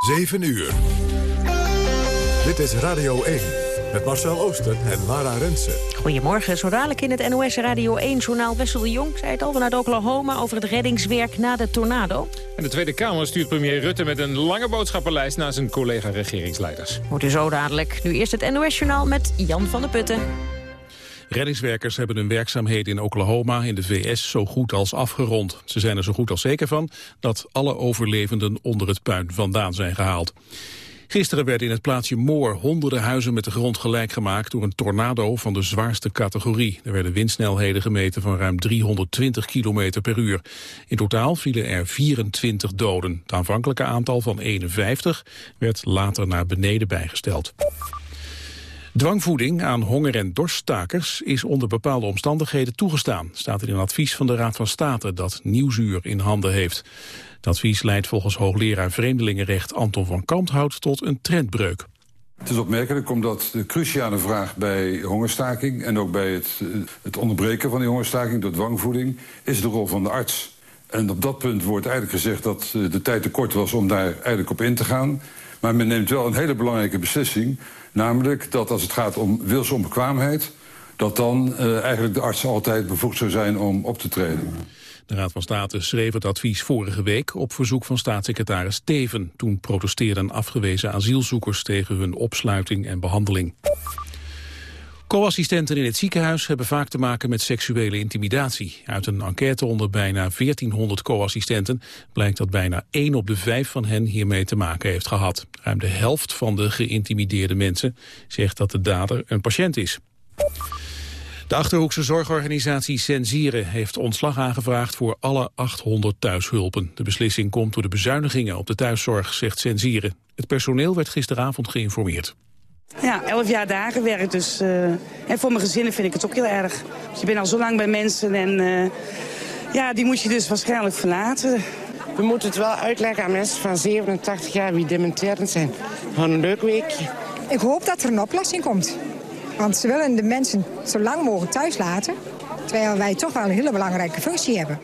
7 uur. Dit is Radio 1 met Marcel Ooster en Lara Rensen. Goedemorgen, zo dadelijk in het NOS Radio 1-journaal Wessel de Jong... zei het al vanuit Oklahoma over het reddingswerk na de tornado. En de Tweede Kamer stuurt premier Rutte met een lange boodschappenlijst... naar zijn collega-regeringsleiders. Wordt u zo dadelijk. Nu eerst het NOS-journaal met Jan van der Putten. Reddingswerkers hebben hun werkzaamheden in Oklahoma in de VS zo goed als afgerond. Ze zijn er zo goed als zeker van dat alle overlevenden onder het puin vandaan zijn gehaald. Gisteren werden in het plaatsje Moor honderden huizen met de grond gelijk gemaakt door een tornado van de zwaarste categorie. Er werden windsnelheden gemeten van ruim 320 km per uur. In totaal vielen er 24 doden. Het aanvankelijke aantal van 51 werd later naar beneden bijgesteld. Dwangvoeding aan honger- en dorststakers is onder bepaalde omstandigheden toegestaan, staat er in een advies van de Raad van State dat Nieuwsuur in handen heeft. Het advies leidt volgens hoogleraar Vreemdelingenrecht Anton van Kanthout tot een trendbreuk. Het is opmerkelijk omdat de cruciale vraag bij hongerstaking... en ook bij het, het onderbreken van die hongerstaking door dwangvoeding... is de rol van de arts. En op dat punt wordt eigenlijk gezegd dat de tijd te kort was om daar eigenlijk op in te gaan. Maar men neemt wel een hele belangrijke beslissing... namelijk dat als het gaat om wilsonbekwaamheid... dat dan uh, eigenlijk de arts altijd bevoegd zou zijn om op te treden. De Raad van State schreef het advies vorige week op verzoek van staatssecretaris Teven. Toen protesteerden afgewezen asielzoekers tegen hun opsluiting en behandeling. Co-assistenten in het ziekenhuis hebben vaak te maken met seksuele intimidatie. Uit een enquête onder bijna 1400 co-assistenten blijkt dat bijna 1 op de 5 van hen hiermee te maken heeft gehad. Ruim de helft van de geïntimideerde mensen zegt dat de dader een patiënt is. De Achterhoekse zorgorganisatie Sensieren heeft ontslag aangevraagd voor alle 800 thuishulpen. De beslissing komt door de bezuinigingen op de thuiszorg, zegt Sensieren. Het personeel werd gisteravond geïnformeerd. Ja, elf jaar dagen werk, dus uh, en voor mijn gezinnen vind ik het ook heel erg. Dus je bent al zo lang bij mensen en uh, ja, die moet je dus waarschijnlijk verlaten. We moeten het wel uitleggen aan mensen van 87 jaar wie dementerend zijn. Gewoon een leuk weekje. Ik hoop dat er een oplossing komt. Want ze willen de mensen zo lang mogelijk thuis laten. Terwijl wij toch wel een hele belangrijke functie hebben.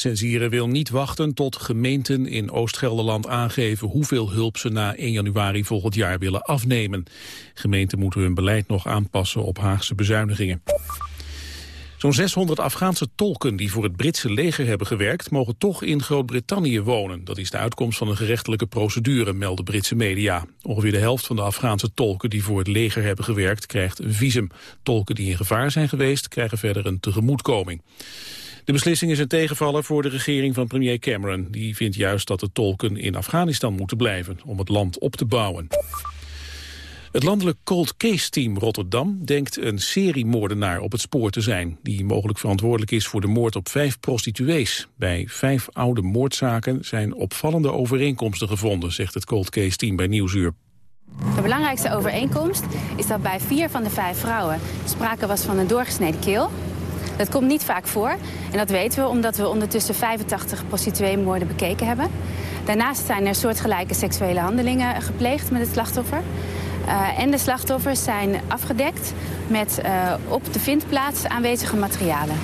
Sensieren wil niet wachten tot gemeenten in Oost-Gelderland aangeven hoeveel hulp ze na 1 januari volgend jaar willen afnemen. Gemeenten moeten hun beleid nog aanpassen op Haagse bezuinigingen. Zo'n 600 Afghaanse tolken die voor het Britse leger hebben gewerkt... mogen toch in Groot-Brittannië wonen. Dat is de uitkomst van een gerechtelijke procedure, melden Britse media. Ongeveer de helft van de Afghaanse tolken die voor het leger hebben gewerkt... krijgt een visum. Tolken die in gevaar zijn geweest krijgen verder een tegemoetkoming. De beslissing is een tegenvaller voor de regering van premier Cameron. Die vindt juist dat de tolken in Afghanistan moeten blijven... om het land op te bouwen. Het landelijk cold case team Rotterdam denkt een seriemoordenaar op het spoor te zijn, die mogelijk verantwoordelijk is voor de moord op vijf prostituees. Bij vijf oude moordzaken zijn opvallende overeenkomsten gevonden, zegt het cold case team bij Nieuwsuur. De belangrijkste overeenkomst is dat bij vier van de vijf vrouwen sprake was van een doorgesneden keel. Dat komt niet vaak voor en dat weten we omdat we ondertussen 85 prostituee-moorden bekeken hebben. Daarnaast zijn er soortgelijke seksuele handelingen gepleegd met het slachtoffer. Uh, en de slachtoffers zijn afgedekt met uh, op de vindplaats aanwezige materialen.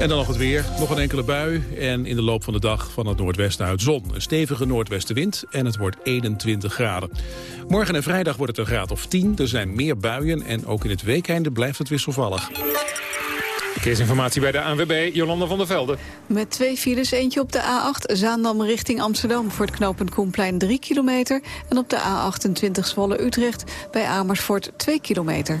En dan nog het weer. Nog een enkele bui. En in de loop van de dag van het noordwesten uit zon. Een stevige noordwestenwind en het wordt 21 graden. Morgen en vrijdag wordt het een graad of 10. Er zijn meer buien en ook in het weekende blijft het wisselvallig. Verkeersinformatie bij de ANWB, Jolanda van der Velde. Met twee files, eentje op de A8 Zaandam richting Amsterdam... voor het knooppunt Koenplein 3 kilometer... en op de A28 Zwolle-Utrecht bij Amersfoort 2 kilometer.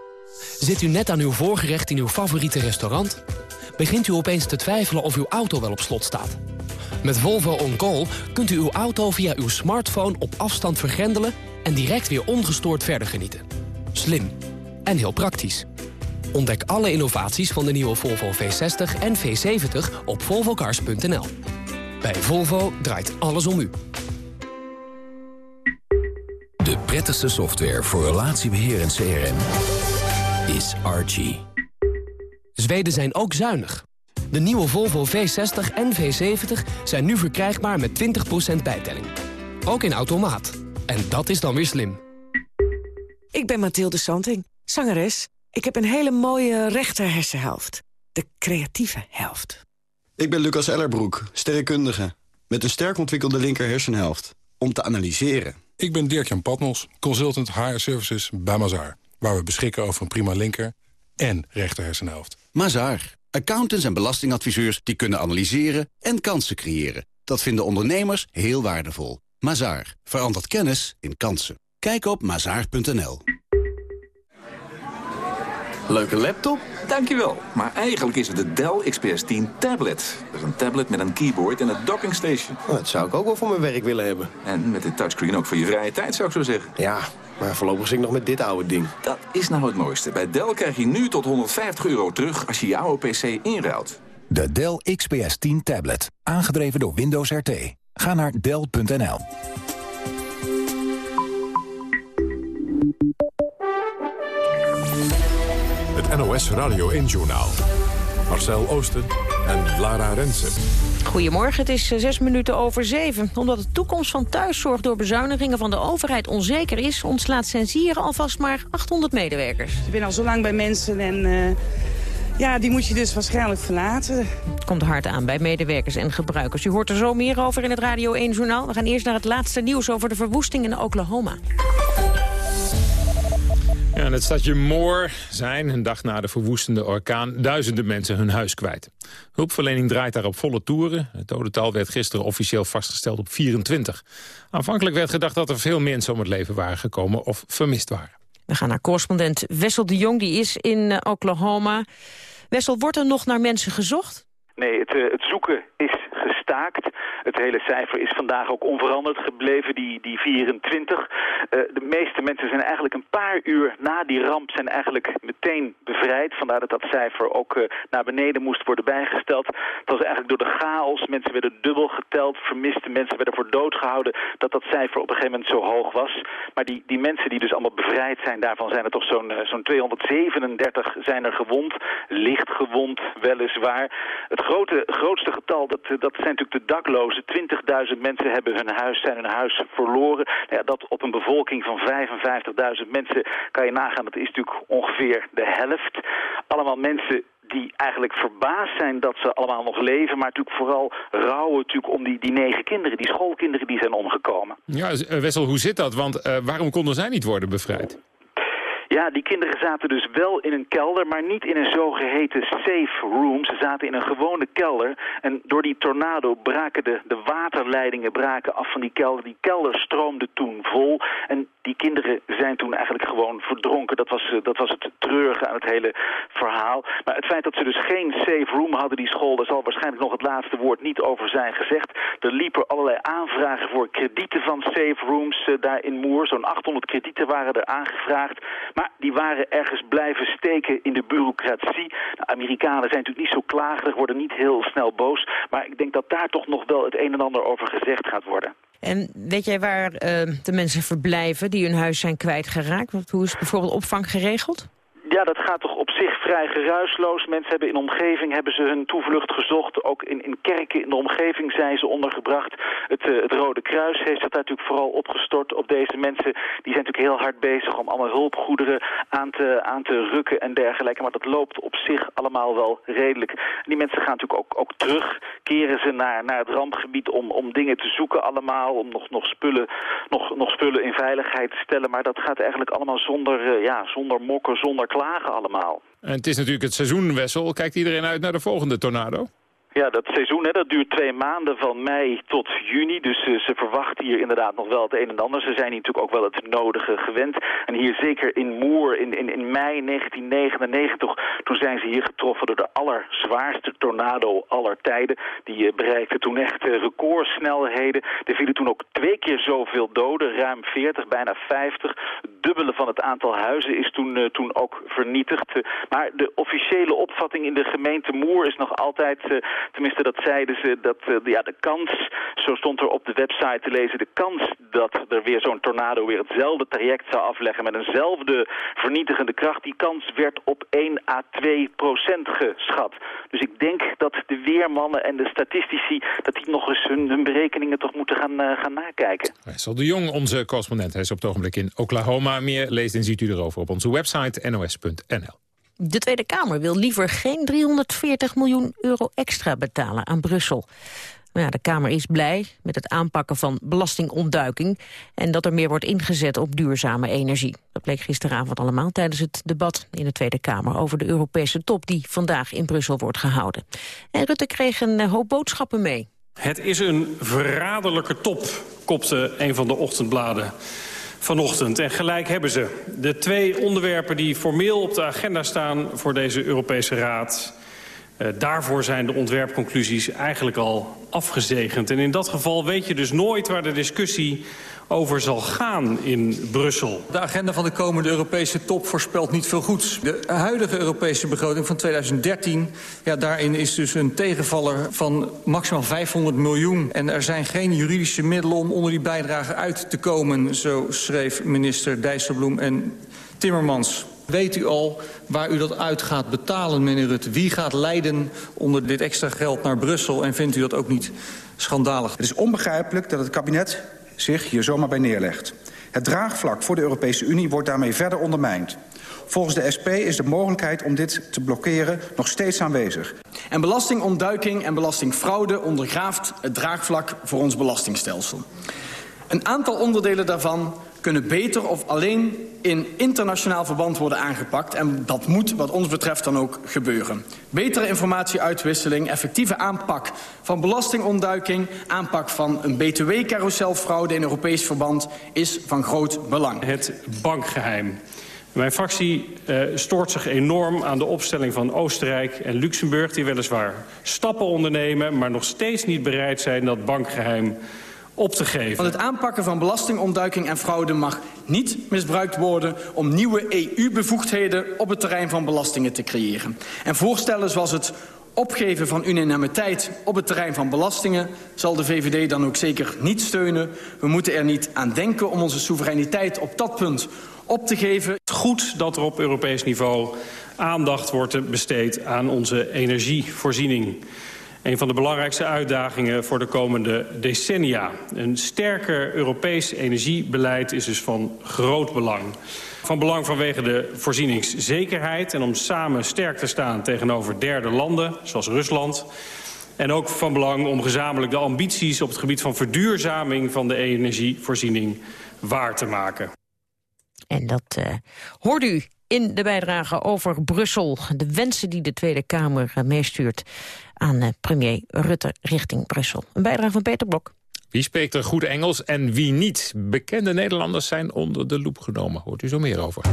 Zit u net aan uw voorgerecht in uw favoriete restaurant? Begint u opeens te twijfelen of uw auto wel op slot staat? Met Volvo On Call kunt u uw auto via uw smartphone op afstand vergrendelen... en direct weer ongestoord verder genieten. Slim en heel praktisch. Ontdek alle innovaties van de nieuwe Volvo V60 en V70 op volvocars.nl. Bij Volvo draait alles om u. De prettigste software voor relatiebeheer en CRM is Archie. Zweden zijn ook zuinig. De nieuwe Volvo V60 en V70 zijn nu verkrijgbaar met 20% bijtelling. Ook in automaat. En dat is dan weer slim. Ik ben Mathilde Santing, zangeres. Ik heb een hele mooie rechter hersenhelft. De creatieve helft. Ik ben Lucas Ellerbroek, sterrenkundige. Met een sterk ontwikkelde linker hersenhelft. Om te analyseren. Ik ben Dirk-Jan Patmos, consultant HR Services bij Mazaar. Waar we beschikken over een prima linker en rechter hersenhelft. Mazaar. Accountants en belastingadviseurs die kunnen analyseren en kansen creëren. Dat vinden ondernemers heel waardevol. Mazaar. Verandert kennis in kansen. Kijk op mazaar.nl. Leuke laptop? Dankjewel. Maar eigenlijk is het de Dell XPS 10 tablet. Dat is een tablet met een keyboard en een docking station. Oh, dat zou ik ook wel voor mijn werk willen hebben. En met de touchscreen ook voor je vrije tijd, zou ik zo zeggen. Ja, maar voorlopig zit ik nog met dit oude ding. Dat is nou het mooiste. Bij Dell krijg je nu tot 150 euro terug als je je oude PC inruilt. De Dell XPS 10 tablet. Aangedreven door Windows RT. Ga naar Dell.nl. Het NOS Radio 1-journaal. Marcel Oosten en Lara Rensen. Goedemorgen, het is eh, zes minuten over zeven. Omdat de toekomst van thuiszorg door bezuinigingen van de overheid onzeker is... ontslaat Sensier alvast maar 800 medewerkers. Ik ben al zo lang bij mensen en... Uh... Ja, die moet je dus waarschijnlijk verlaten. Het komt hard aan bij medewerkers en gebruikers. U hoort er zo meer over in het Radio 1-journaal. We gaan eerst naar het laatste nieuws over de verwoesting in Oklahoma. Ja, in het stadje Moore zijn, een dag na de verwoestende orkaan, duizenden mensen hun huis kwijt. Hulpverlening draait daar op volle toeren. Het dodental werd gisteren officieel vastgesteld op 24. Aanvankelijk werd gedacht dat er veel mensen om het leven waren gekomen of vermist waren. We gaan naar correspondent Wessel de Jong, die is in eh, Oklahoma. Wessel, wordt er nog naar mensen gezocht? Nee, het, eh, het zoeken is gestaakt. Het hele cijfer is vandaag ook onveranderd gebleven, die, die 24. Uh, eh, de meeste mensen zijn eigenlijk een paar uur na die ramp zijn eigenlijk meteen bevrijd. Vandaar dat dat cijfer ook uh, naar beneden moest worden bijgesteld. Het was eigenlijk door de chaos, mensen werden dubbel geteld, vermiste mensen werden voor dood gehouden, dat dat cijfer op een gegeven moment zo hoog was. Maar die, die mensen die dus allemaal bevrijd zijn, daarvan zijn er toch zo'n zo'n 237 zijn er gewond, licht gewond weliswaar. Het grote, grootste getal, dat, dat zijn natuurlijk de daklozen. 20.000 mensen hebben hun huis, zijn hun huis verloren. Nou ja, dat op een bevolking van 55.000 mensen kan je nagaan. Dat is natuurlijk ongeveer de helft. Allemaal mensen die eigenlijk verbaasd zijn dat ze allemaal nog leven... maar natuurlijk vooral rouwen natuurlijk om die, die negen kinderen, die schoolkinderen die zijn omgekomen. Ja, eh, Wessel, hoe zit dat? Want uh, waarom konden zij niet worden bevrijd? Ja, die kinderen zaten dus wel in een kelder, maar niet in een zogeheten safe room. Ze zaten in een gewone kelder. En door die tornado braken de, de waterleidingen braken af van die kelder. Die kelder stroomde toen vol. En die kinderen zijn toen eigenlijk gewoon verdronken. Dat was, dat was het treurige aan het hele verhaal. Maar het feit dat ze dus geen safe room hadden, die school... daar zal waarschijnlijk nog het laatste woord niet over zijn gezegd. Er liepen allerlei aanvragen voor kredieten van safe rooms uh, daar in Moer. Zo'n 800 kredieten waren er aangevraagd. Die waren ergens blijven steken in de bureaucratie. De Amerikanen zijn natuurlijk niet zo klagerig, worden niet heel snel boos. Maar ik denk dat daar toch nog wel het een en ander over gezegd gaat worden. En weet jij waar uh, de mensen verblijven die hun huis zijn kwijtgeraakt? Hoe is bijvoorbeeld opvang geregeld? Ja, dat gaat toch op zich vrij geruisloos. Mensen hebben in de omgeving hebben ze hun toevlucht gezocht. Ook in, in kerken in de omgeving zijn ze ondergebracht. Het, uh, het Rode Kruis heeft zich daar natuurlijk vooral opgestort op deze mensen. Die zijn natuurlijk heel hard bezig om allemaal hulpgoederen aan te, aan te rukken en dergelijke. Maar dat loopt op zich allemaal wel redelijk. En die mensen gaan natuurlijk ook, ook terug. Keren ze naar, naar het rampgebied om, om dingen te zoeken allemaal. Om nog, nog, spullen, nog, nog spullen in veiligheid te stellen. Maar dat gaat eigenlijk allemaal zonder, uh, ja, zonder mokken, zonder allemaal. En het is natuurlijk het seizoenwessel. Kijkt iedereen uit naar de volgende tornado? Ja, dat seizoen hè, dat duurt twee maanden van mei tot juni. Dus uh, ze verwachten hier inderdaad nog wel het een en ander. Ze zijn hier natuurlijk ook wel het nodige gewend. En hier zeker in Moer in, in, in mei 1999... toen zijn ze hier getroffen door de allerzwaarste tornado aller tijden. Die uh, bereikte toen echt uh, recordsnelheden. Er vielen toen ook twee keer zoveel doden, ruim 40, bijna 50. Het dubbele van het aantal huizen is toen, toen ook vernietigd. maar de officiële opvatting in de gemeente Moer is nog altijd... Tenminste, dat zeiden ze, dat uh, ja, de kans, zo stond er op de website te lezen, de kans dat er weer zo'n tornado weer hetzelfde traject zou afleggen met eenzelfde vernietigende kracht, die kans werd op 1 à 2 procent geschat. Dus ik denk dat de weermannen en de statistici, dat die nog eens hun, berekeningen toch moeten gaan, uh, gaan nakijken. Rijssel de Jong, onze correspondent, hij is op het ogenblik in Oklahoma. Meer leest en ziet u erover op onze website nos.nl. De Tweede Kamer wil liever geen 340 miljoen euro extra betalen aan Brussel. Maar ja, de Kamer is blij met het aanpakken van belastingontduiking... en dat er meer wordt ingezet op duurzame energie. Dat bleek gisteravond allemaal tijdens het debat in de Tweede Kamer... over de Europese top die vandaag in Brussel wordt gehouden. En Rutte kreeg een hoop boodschappen mee. Het is een verraderlijke top, kopte een van de ochtendbladen vanochtend. En gelijk hebben ze. De twee onderwerpen die formeel op de agenda staan voor deze Europese Raad... Uh, daarvoor zijn de ontwerpconclusies eigenlijk al afgezegend. En in dat geval weet je dus nooit waar de discussie over zal gaan in Brussel. De agenda van de komende Europese top voorspelt niet veel goeds. De huidige Europese begroting van 2013... Ja, daarin is dus een tegenvaller van maximaal 500 miljoen. En er zijn geen juridische middelen om onder die bijdrage uit te komen... zo schreef minister Dijsselbloem en Timmermans. Weet u al waar u dat uit gaat betalen, meneer Rutte? Wie gaat leiden onder dit extra geld naar Brussel? En vindt u dat ook niet schandalig? Het is onbegrijpelijk dat het kabinet zich hier zomaar bij neerlegt. Het draagvlak voor de Europese Unie wordt daarmee verder ondermijnd. Volgens de SP is de mogelijkheid om dit te blokkeren nog steeds aanwezig. En belastingontduiking en belastingfraude ondergraaft het draagvlak voor ons belastingstelsel. Een aantal onderdelen daarvan kunnen beter of alleen in internationaal verband worden aangepakt. En dat moet wat ons betreft dan ook gebeuren. Betere informatieuitwisseling, effectieve aanpak van belastingontduiking... aanpak van een btw-carouselfraude in Europees verband is van groot belang. Het bankgeheim. Mijn fractie uh, stoort zich enorm aan de opstelling van Oostenrijk en Luxemburg... die weliswaar stappen ondernemen, maar nog steeds niet bereid zijn dat bankgeheim op te geven. Want het aanpakken van belastingontduiking en fraude mag niet misbruikt worden om nieuwe EU-bevoegdheden op het terrein van belastingen te creëren. En voorstellen zoals het opgeven van unanimiteit op het terrein van belastingen zal de VVD dan ook zeker niet steunen. We moeten er niet aan denken om onze soevereiniteit op dat punt op te geven. Goed dat er op Europees niveau aandacht wordt besteed aan onze energievoorziening. Een van de belangrijkste uitdagingen voor de komende decennia. Een sterker Europees energiebeleid is dus van groot belang. Van belang vanwege de voorzieningszekerheid... en om samen sterk te staan tegenover derde landen, zoals Rusland... En ook van belang om gezamenlijk de ambities op het gebied van verduurzaming van de energievoorziening waar te maken. En dat uh, hoort u in de bijdrage over Brussel. De wensen die de Tweede Kamer uh, meestuurt aan uh, premier Rutte richting Brussel. Een bijdrage van Peter Blok. Wie spreekt er goed Engels en wie niet? Bekende Nederlanders zijn onder de loep genomen. Hoort u zo meer over.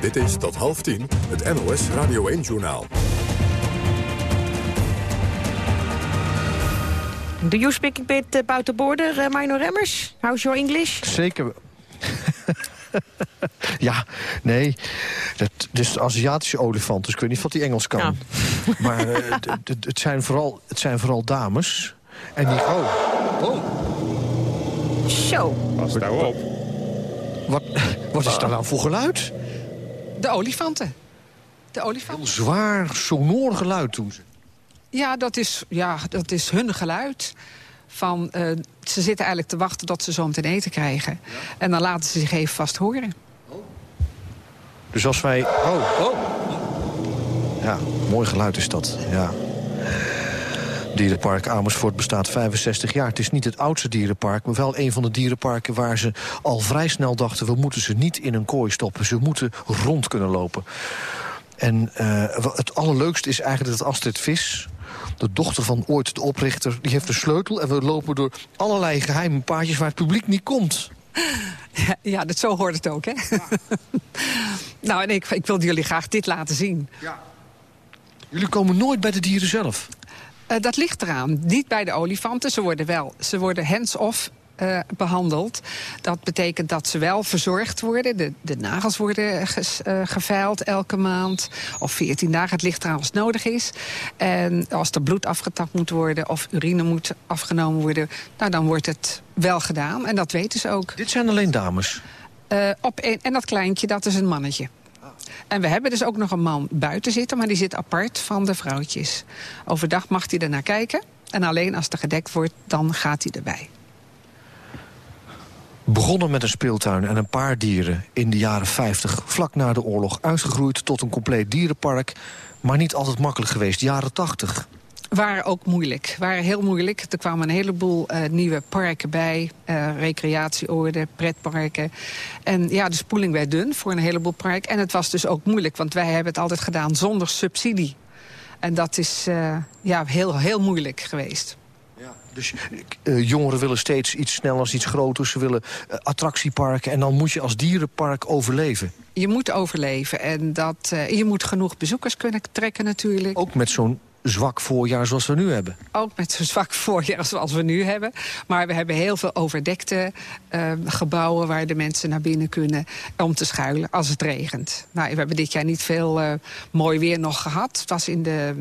Dit is tot half tien het NOS Radio 1-journaal. Do you speak a bit about the border, uh, Minor Remmers? How's your English? Zeker. ja, nee. Het, is de Aziatische olifant, dus ik weet niet wat hij Engels kan. Ja. Maar uh, het, zijn vooral, het zijn vooral dames. En die... Oh. oh. Zo. Pas daar op. Wat, wat is daar nou voor geluid? De olifanten. De olifanten. Heel zwaar, sonor geluid doen ze. Ja, dat is, ja, dat is hun geluid. Van, uh, ze zitten eigenlijk te wachten tot ze zo meteen eten krijgen. Ja. En dan laten ze zich even vast horen. Oh. Dus als wij... Oh, oh. Ja, mooi geluid is dat, ja. Dierenpark Amersfoort bestaat 65 jaar. Het is niet het oudste dierenpark, maar wel een van de dierenparken... waar ze al vrij snel dachten... we moeten ze niet in een kooi stoppen. Ze moeten rond kunnen lopen. En uh, het allerleukste is eigenlijk dat Astrid Vis de dochter van ooit de oprichter, die heeft de sleutel... en we lopen door allerlei geheime paadjes waar het publiek niet komt. Ja, ja dat, zo hoort het ook, hè? nou, en ik, ik wilde jullie graag dit laten zien. Ja. Jullie komen nooit bij de dieren zelf? Uh, dat ligt eraan. Niet bij de olifanten. Ze worden wel ze worden hands-off uh, behandeld. Dat betekent dat ze wel verzorgd worden. De, de nagels worden ges, uh, geveild elke maand. Of 14 dagen, het ligt eraan als nodig is. En als er bloed afgetapt moet worden of urine moet afgenomen worden... Nou, dan wordt het wel gedaan. En dat weten ze ook. Dit zijn alleen dames? Uh, op een, en dat kleintje, dat is een mannetje. En we hebben dus ook nog een man buiten zitten, maar die zit apart van de vrouwtjes. Overdag mag hij er naar kijken. En alleen als er gedekt wordt, dan gaat hij erbij. Begonnen met een speeltuin en een paar dieren in de jaren 50... vlak na de oorlog uitgegroeid tot een compleet dierenpark... maar niet altijd makkelijk geweest, jaren 80 waren ook moeilijk. Waren heel moeilijk. Er kwamen een heleboel uh, nieuwe parken bij. Uh, recreatieoorden, pretparken. En ja, de spoeling werd dun voor een heleboel parken. En het was dus ook moeilijk, want wij hebben het altijd gedaan zonder subsidie. En dat is uh, ja, heel, heel moeilijk geweest. Dus uh, jongeren willen steeds iets snellers, iets groter. Ze willen uh, attractieparken. En dan moet je als dierenpark overleven. Je moet overleven. En dat, uh, je moet genoeg bezoekers kunnen trekken natuurlijk. Ook met zo'n zwak voorjaar zoals we nu hebben. Ook met zo'n zwak voorjaar zoals we nu hebben. Maar we hebben heel veel overdekte uh, gebouwen... waar de mensen naar binnen kunnen om te schuilen als het regent. Nou, we hebben dit jaar niet veel uh, mooi weer nog gehad. Het was in de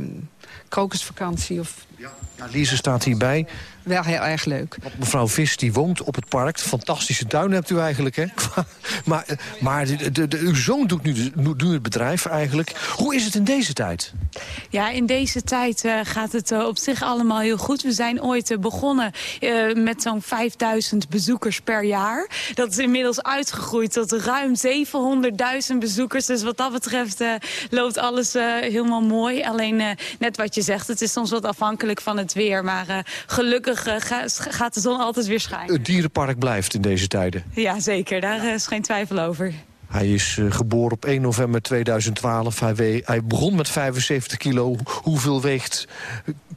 krokusvakantie of... Ja. Lise staat hierbij. Wel heel erg leuk. Want mevrouw Vis die woont op het park. Fantastische tuin hebt u eigenlijk, hè? maar maar de, de, de, uw zoon doet nu, nu het bedrijf eigenlijk. Hoe is het in deze tijd? Ja, in deze tijd uh, gaat het uh, op zich allemaal heel goed. We zijn ooit uh, begonnen met zo'n 5000 bezoekers per jaar. Dat is inmiddels uitgegroeid tot ruim 700.000 bezoekers. Dus wat dat betreft loopt alles helemaal mooi. Alleen net wat je zegt, het is soms wat afhankelijk van het weer. Maar gelukkig gaat de zon altijd weer schijnen. Het dierenpark blijft in deze tijden. Ja, zeker. Daar is geen twijfel over. Hij is geboren op 1 november 2012. Hij, hij, begon met 75 kilo. Hoeveel weegt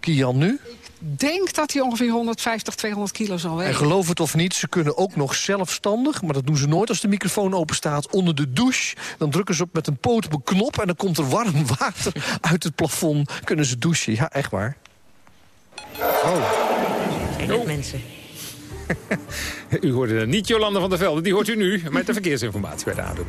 Kian nu? Ik denk dat hij ongeveer 150, 200 kilo zal wegen. En geloof het of niet, ze kunnen ook nog zelfstandig... maar dat doen ze nooit als de microfoon open staat... onder de douche, dan drukken ze op met een poot op een knop... en dan komt er warm water uit het plafond. Kunnen ze douchen, ja, echt waar. Oh. Zijn het mensen. u hoorde niet Jolanda van der Velde, die hoort u nu met de verkeersinformatie bij de ADB.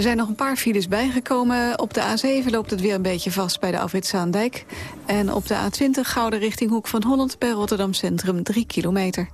Er zijn nog een paar files bijgekomen. Op de A7 loopt het weer een beetje vast bij de afrit Zaandijk. En op de A20 Gouden richting Hoek van Holland bij Rotterdam Centrum 3 kilometer.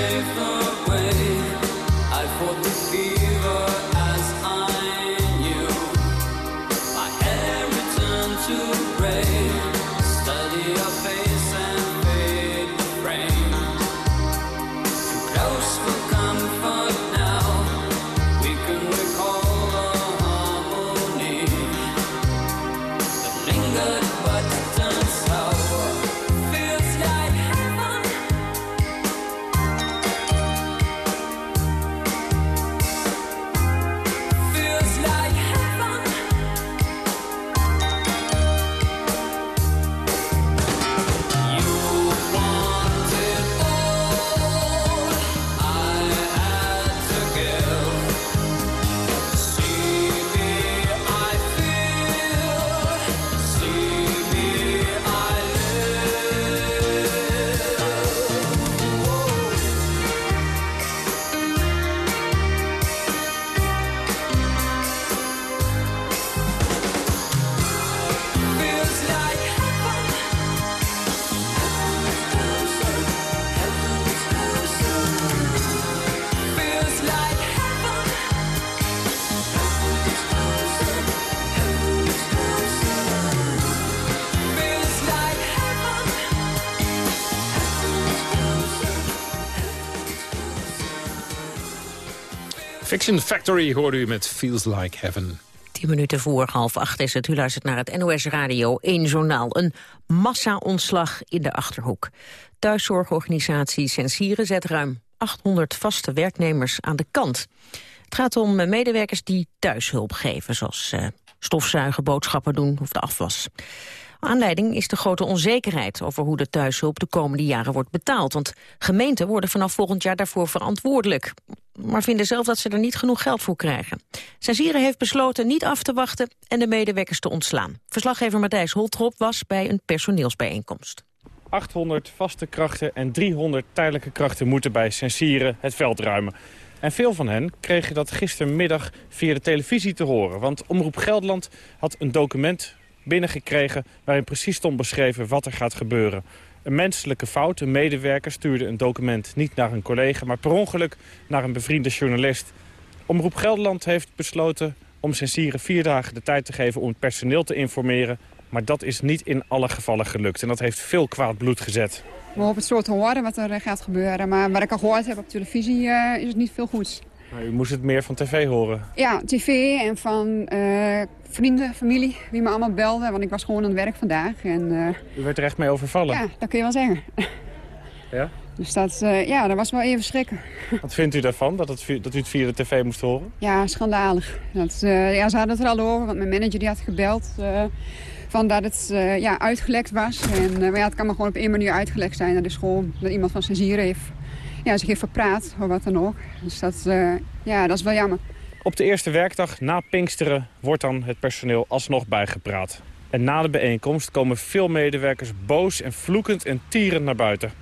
safe Fiction Factory hoorde u met Feels Like Heaven. Tien minuten voor half acht is het. U luistert naar het NOS Radio 1 Journaal. Een massa-ontslag in de Achterhoek. Thuiszorgorganisatie Sensieren zet ruim 800 vaste werknemers aan de kant. Het gaat om medewerkers die thuishulp geven, zoals uh, stofzuigen, boodschappen doen of de afwas. Aanleiding is de grote onzekerheid over hoe de thuishulp de komende jaren wordt betaald. Want gemeenten worden vanaf volgend jaar daarvoor verantwoordelijk. Maar vinden zelf dat ze er niet genoeg geld voor krijgen. Sensieren heeft besloten niet af te wachten en de medewerkers te ontslaan. Verslaggever Matthijs Holtrop was bij een personeelsbijeenkomst. 800 vaste krachten en 300 tijdelijke krachten moeten bij Sensieren het veld ruimen. En veel van hen kregen dat gistermiddag via de televisie te horen. Want Omroep Gelderland had een document binnengekregen... waarin precies stond beschreven wat er gaat gebeuren. Een menselijke fout, een medewerker stuurde een document niet naar een collega... maar per ongeluk naar een bevriende journalist. Omroep Gelderland heeft besloten om Sensieren vier dagen de tijd te geven... om het personeel te informeren. Maar dat is niet in alle gevallen gelukt. En dat heeft veel kwaad bloed gezet. We hopen het zo te horen wat er gaat gebeuren. Maar wat ik al gehoord heb op televisie uh, is het niet veel goeds. Maar u moest het meer van tv horen? Ja, tv en van uh, vrienden, familie, die me allemaal belden. Want ik was gewoon aan het werk vandaag. En, uh, u werd er echt mee overvallen? Ja, dat kun je wel zeggen. Ja? Dus dat, uh, ja, dat was wel even schrikken. Wat vindt u daarvan, dat, het, dat u het via de tv moest horen? Ja, schandalig. Dat, ja, ze hadden het er al over, want mijn manager die had gebeld... van dat het ja, uitgelekt was. En, maar ja, het kan maar gewoon op één manier uitgelekt zijn. Dat is gewoon dat iemand van zijn zier heeft ja, zich heeft verpraat of wat dan ook. Dus dat, uh, ja, dat is wel jammer. Op de eerste werkdag na Pinksteren wordt dan het personeel alsnog bijgepraat. En na de bijeenkomst komen veel medewerkers boos en vloekend en tierend naar buiten.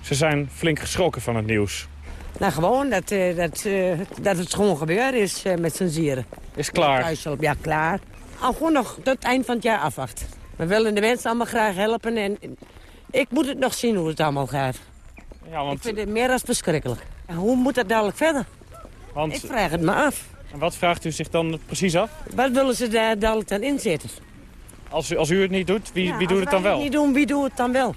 Ze zijn flink geschrokken van het nieuws. Nou, gewoon dat, uh, dat, uh, dat het gewoon gebeurd is met zijn zieren. Is klaar? Ja, klaar. Al gewoon nog tot het eind van het jaar afwachten. We willen de mensen allemaal graag helpen en ik moet het nog zien hoe het allemaal gaat. Ja, want... Ik vind het meer dan verschrikkelijk. hoe moet dat dadelijk verder? Want... Ik vraag het me af. En wat vraagt u zich dan precies af? Wat willen ze daar dadelijk dan inzetten? Als u, als u het niet doet, wie, ja, wie doet het dan wel? Als niet doen, wie doet het dan wel?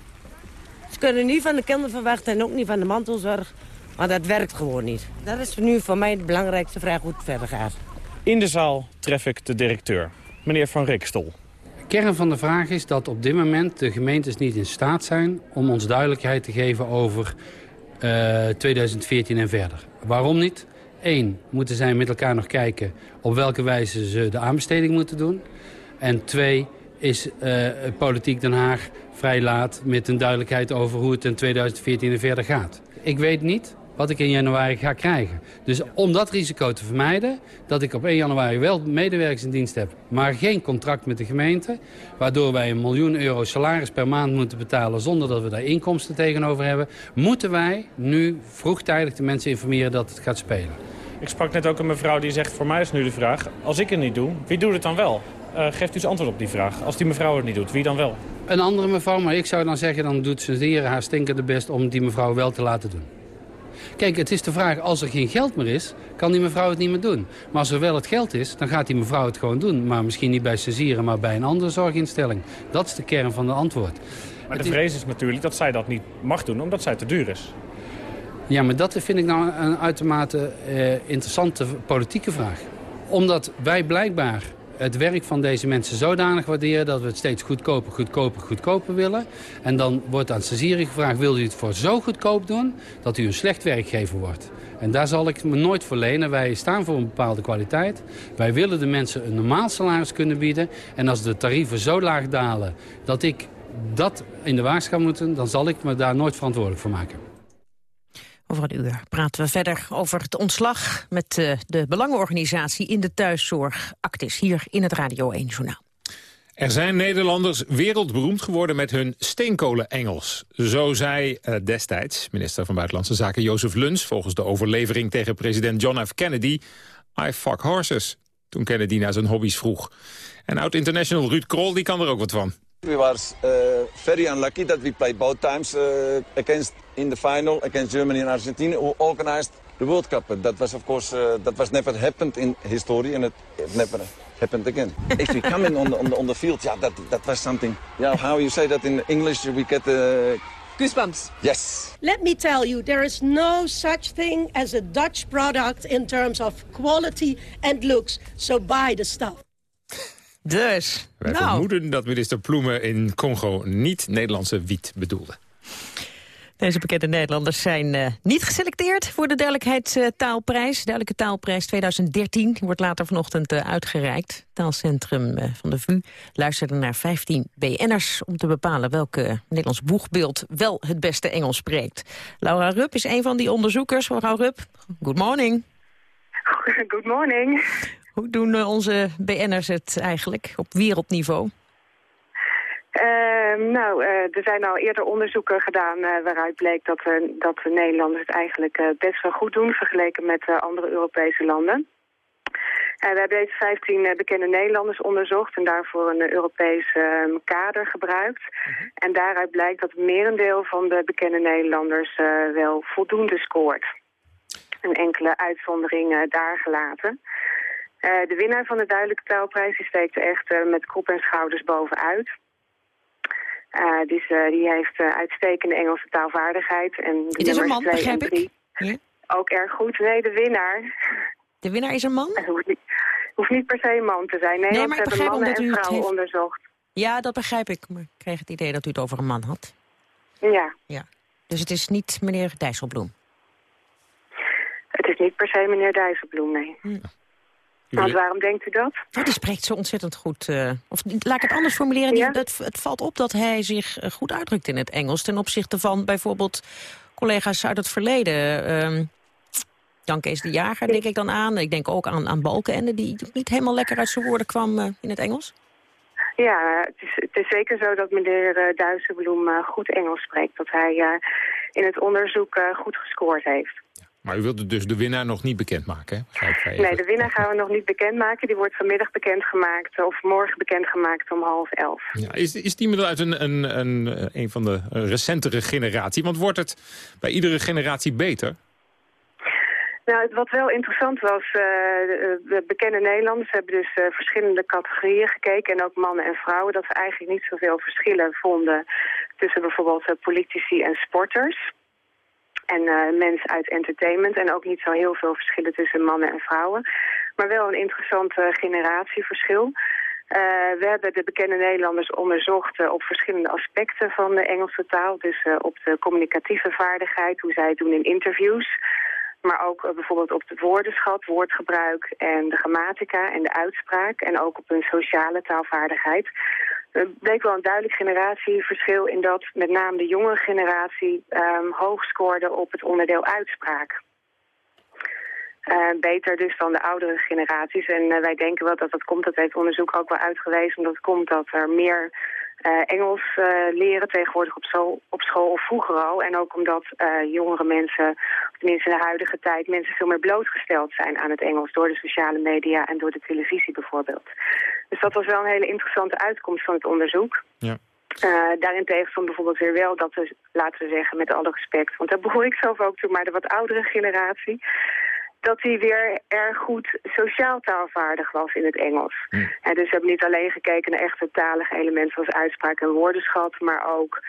Ze kunnen niet van de kinderen verwachten en ook niet van de mantelzorg. Maar dat werkt gewoon niet. Dat is nu voor mij de belangrijkste vraag hoe het verder gaat. In de zaal tref ik de directeur, meneer Van Rikstol. Kern van de vraag is dat op dit moment de gemeentes niet in staat zijn... om ons duidelijkheid te geven over uh, 2014 en verder. Waarom niet? Eén, moeten zij met elkaar nog kijken op welke wijze ze de aanbesteding moeten doen. En twee, is uh, politiek Den Haag vrij laat met een duidelijkheid over hoe het in 2014 en verder gaat. Ik weet niet wat ik in januari ga krijgen. Dus om dat risico te vermijden, dat ik op 1 januari wel medewerkers in dienst heb... maar geen contract met de gemeente... waardoor wij een miljoen euro salaris per maand moeten betalen... zonder dat we daar inkomsten tegenover hebben... moeten wij nu vroegtijdig de mensen informeren dat het gaat spelen. Ik sprak net ook een mevrouw die zegt, voor mij is nu de vraag... als ik het niet doe, wie doet het dan wel? Uh, geeft u eens antwoord op die vraag. Als die mevrouw het niet doet, wie dan wel? Een andere mevrouw, maar ik zou dan zeggen... dan doet ze zeer haar stinkende best om die mevrouw wel te laten doen. Kijk, het is de vraag, als er geen geld meer is, kan die mevrouw het niet meer doen. Maar als er wel het geld is, dan gaat die mevrouw het gewoon doen. Maar misschien niet bij Cezieren, maar bij een andere zorginstelling. Dat is de kern van de antwoord. Maar de vrees is natuurlijk dat zij dat niet mag doen, omdat zij te duur is. Ja, maar dat vind ik nou een uitermate eh, interessante politieke vraag. Omdat wij blijkbaar het werk van deze mensen zodanig waarderen... dat we het steeds goedkoper, goedkoper, goedkoper willen. En dan wordt aan Ceziri gevraagd... wil u het voor zo goedkoop doen dat u een slecht werkgever wordt? En daar zal ik me nooit voor lenen. Wij staan voor een bepaalde kwaliteit. Wij willen de mensen een normaal salaris kunnen bieden. En als de tarieven zo laag dalen dat ik dat in de waag kan moeten... dan zal ik me daar nooit verantwoordelijk voor maken. Over een uur praten we verder over het ontslag met uh, de belangenorganisatie in de thuiszorg Actis hier in het Radio 1 Journaal. Er zijn Nederlanders wereldberoemd geworden met hun steenkolen-Engels. Zo zei uh, destijds minister van Buitenlandse Zaken Jozef Luns... volgens de overlevering tegen president John F. Kennedy... I fuck horses, toen Kennedy naar zijn hobby's vroeg. En oud-international Ruud Krol die kan er ook wat van. We were uh, very unlucky that we played both times uh, against in the final against Germany and Argentina, who organized the World Cup. But that was, of course, uh, that was never happened in history, and it, it never happened again. if we come in on the, on the, on the field, yeah, that that was something. Yeah, how you say that in English? We get uh, Goosebumps. Yes. Let me tell you, there is no such thing as a Dutch product in terms of quality and looks. So buy the stuff. Dus, Wij nou, vermoeden dat minister Ploemen in Congo niet Nederlandse wiet bedoelde. deze bekende Nederlanders zijn eh, niet geselecteerd voor de Duidelijkheidstaalprijs. Duidelijke Taalprijs 2013 Die wordt later vanochtend eh, uitgereikt. Taalcentrum eh, van de VU luisterde naar 15 BN'ers om te bepalen welke Nederlands boegbeeld wel het beste Engels spreekt. Laura Rupp is een van die onderzoekers. Mevrouw Rupp, good morning. Good morning. Hoe doen eh, onze BN'ers het eigenlijk op wereldniveau? Ehm, nou, eh, er zijn al eerder onderzoeken gedaan eh, waaruit bleek dat, dat de Nederlanders het eigenlijk best wel goed doen vergeleken met andere Europese landen. We hebben deze 15 eh, bekende Nederlanders onderzocht en daarvoor een Europees ehm, kader gebruikt. En daaruit blijkt dat het merendeel van de bekende Nederlanders wel voldoende scoort. Een enkele uitzondering daar gelaten. Eh, de winnaar van de Duidelijke Taalprijs die steekt echt eh, met kop en schouders bovenuit. Dus, die heeft uitstekende Engelse taalvaardigheid. En Het is een man, en begrijp ik? Ook erg goed. Nee, de winnaar. De winnaar is een man? hoeft, niet, hoeft niet per se een man te zijn. Nederland maar ik hebben begrijp mannen omdat en u het vrouwen heeft- onderzocht. Ja, dat begrijp ik. Maar ik kreeg het idee dat u het over een man had. Ja, Ja. Dus het is niet meneer Dijsselbloem. het is niet per se meneer Dijsselbloem, nee. Want waarom denkt u dat? Ja, die spreekt zo ontzettend goed. eh, of laat ik het anders formuleren. Die, het, het valt op dat hij zich eh, goed uitdrukt in het Engels... ten opzichte van bijvoorbeeld collega's uit het verleden. ehm Jan Kees de Jager denk ik dan aan. Ik denk ook aan, aan Balkenende, die niet helemaal lekker uit zijn woorden kwam eh, in het Engels. Ja, het is, het is zeker zo dat meneer uh, Dijsselbloem eh, goed Engels spreekt. Dat hij eh, in het onderzoek eh, goed gescoord heeft. Maar u wilde dus de winnaar nog niet bekendmaken, hè? Nee, de winnaar gaan we nog niet bekendmaken. Die wordt vanmiddag bekendgemaakt, of morgen bekendgemaakt om half elf. Ja, is, is die iemand uit een, een, een, eh, een van de recentere generatie? Want wordt het bij iedere generatie beter? Nou, wat wel interessant was, eh, de, de bekende Nederlanders hebben dus eh, verschillende categorieën gekeken. En ook mannen en vrouwen, dat ze eigenlijk niet zoveel verschillen vonden tussen bijvoorbeeld politici en sporters. En eh, mensen uit entertainment. En ook niet zo heel veel verschillen tussen mannen en vrouwen. Maar wel een interessant eh, generatieverschil. Eh, we hebben de bekende Nederlanders onderzocht op verschillende aspecten van de Engelse taal. Dus op de communicatieve vaardigheid, hoe zij het doen in interviews. Maar ook bijvoorbeeld op de woordenschat, woordgebruik en de grammatica en de uitspraak. En ook op hun sociale taalvaardigheid. Er bleek wel een duidelijk generatieverschil in dat met name de jonge generatie ehm, hoog scoorde op het onderdeel uitspraak. Eh, beter dus dan de oudere generaties. En eh, wij denken wel dat dat komt, dat heeft onderzoek ook wel uitgewezen, omdat het komt dat er meer Engels eh, leren tegenwoordig op school, op school of vroeger al. En ook omdat eh, jongere mensen, tenminste in de huidige tijd, mensen veel meer blootgesteld zijn aan het Engels door de sociale media en door de televisie bijvoorbeeld. Dus dat was wel een hele interessante uitkomst van het onderzoek. Ja. Uh, daarentegen stond bijvoorbeeld weer wel dat we, laten we zeggen, met alle respect, want daar behoor ik zelf ook toe, maar de wat oudere generatie, dat hij weer erg goed sociaal taalvaardig was in het Engels. En dus we hebben niet alleen gekeken naar echte talige elementen zoals uitspraak en woordenschat, maar ook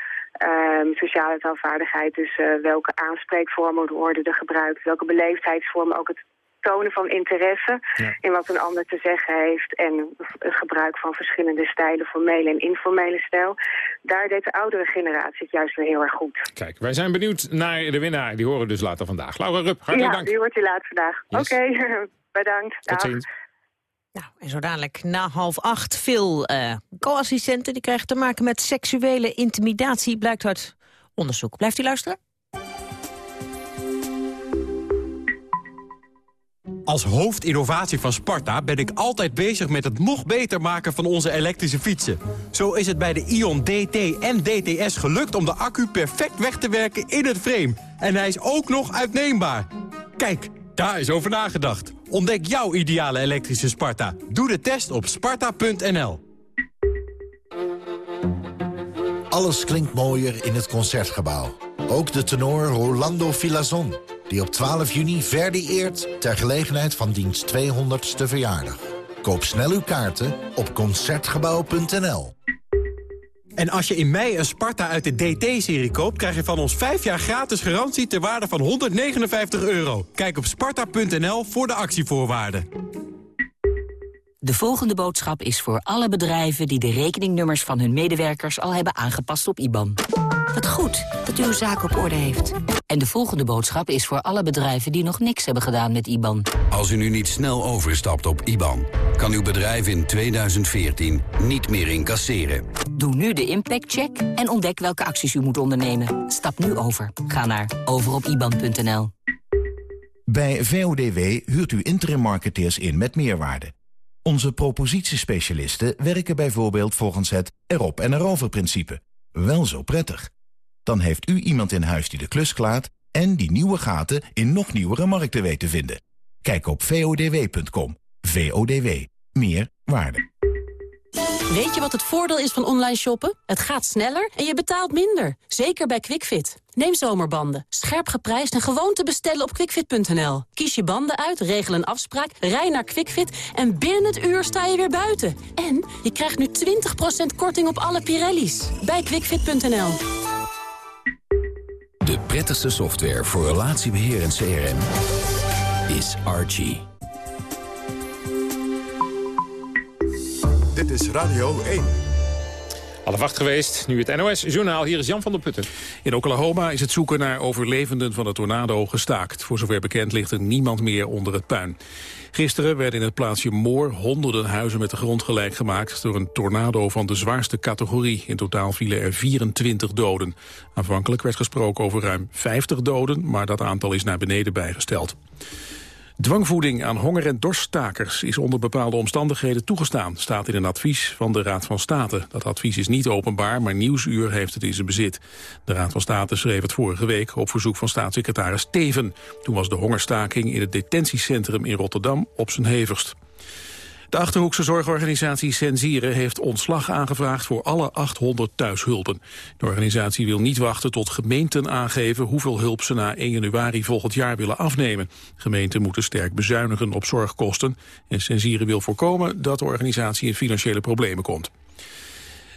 um, sociale taalvaardigheid. Dus uh, welke aanspreekvormen worden er gebruikt, welke beleefdheidsvormen, ook het tonen van interesse ja. in wat een ander te zeggen heeft en het gebruik van verschillende stijlen, formele en informele stijl. Daar deed de oudere generatie het juist weer heel erg goed. Kijk, wij zijn benieuwd naar de winnaar. Die horen dus later vandaag. Laura Rupp, hartelijk ja, dank. die hoort u later vandaag. Yes. Oké, okay. bedankt. Tot ziens. Nou, en zo dadelijk na half acht veel uh, co-assistenten... die krijgen te maken met seksuele intimidatie, blijkt uit onderzoek. Blijft u luisteren? Als hoofdinnovatie van Sparta ben ik altijd bezig met het nog beter maken van onze elektrische fietsen. Zo is het bij de Ion DT en DTS gelukt om de accu perfect weg te werken in het frame. En hij is ook nog uitneembaar. Kijk, daar is over nagedacht. Ontdek jouw ideale elektrische Sparta. Doe de test op sparta.nl. Alles klinkt mooier in het Concertgebouw. Ook de tenor Rolando Filazon die op 12 juni Verdi eert ter gelegenheid van diens 200ste verjaardag. Koop snel uw kaarten op Concertgebouw.nl. En als je in mei een Sparta uit de DT-serie koopt... krijg je van ons 5 jaar gratis garantie ter waarde van 159 euro. Kijk op sparta.nl voor de actievoorwaarden. De volgende boodschap is voor alle bedrijven die de rekeningnummers van hun medewerkers al hebben aangepast op IBAN. Wat goed dat u uw zaak op orde heeft. En de volgende boodschap is voor alle bedrijven die nog niks hebben gedaan met IBAN. Als u nu niet snel overstapt op IBAN, kan uw bedrijf in 2014 niet meer incasseren. Doe nu de impactcheck en ontdek welke acties u moet ondernemen. Stap nu over. Ga naar overopiban.nl. Bij VODW huurt u interim marketeers in met meerwaarde. Onze propositiespecialisten werken bijvoorbeeld volgens het erop en erover principe. Wel zo prettig. Dan heeft u iemand in huis die de klus klaart... en die nieuwe gaten in nog nieuwere markten weet te vinden. Kijk op vodw.com. VODW. Meer waarde. Weet je wat het voordeel is van online shoppen? Het gaat sneller en je betaalt minder. Zeker bij QuickFit. Neem zomerbanden. Scherp geprijsd en gewoon te bestellen op quickfit.nl. Kies je banden uit, regel een afspraak, rij naar QuickFit... en binnen het uur sta je weer buiten. En je krijgt nu 20% korting op alle Pirelli's. Bij quickfit.nl. De prettigste software voor relatiebeheer en CRM is Archie. Dit is Radio 1. Half acht geweest, nu het NOS-journaal. Hier is Jan van der Putten. In Oklahoma is het zoeken naar overlevenden van de tornado gestaakt. Voor zover bekend ligt er niemand meer onder het puin. Gisteren werden in het plaatsje Moor honderden huizen met de grond gelijk gemaakt... door een tornado van de zwaarste categorie. In totaal vielen er 24 doden. Aanvankelijk werd gesproken over ruim 50 doden... maar dat aantal is naar beneden bijgesteld. Dwangvoeding aan honger- en dorststakers is onder bepaalde omstandigheden toegestaan, staat in een advies van de Raad van State. Dat advies is niet openbaar, maar Nieuwsuur heeft het in zijn bezit. De Raad van State schreef het vorige week op verzoek van staatssecretaris Teven. Toen was de hongerstaking in het detentiecentrum in Rotterdam op zijn hevigst. De Achterhoekse zorgorganisatie Sensieren heeft ontslag aangevraagd voor alle 800 thuishulpen. De organisatie wil niet wachten tot gemeenten aangeven hoeveel hulp ze na 1 januari volgend jaar willen afnemen. Gemeenten moeten sterk bezuinigen op zorgkosten en Sensieren wil voorkomen dat de organisatie in financiële problemen komt.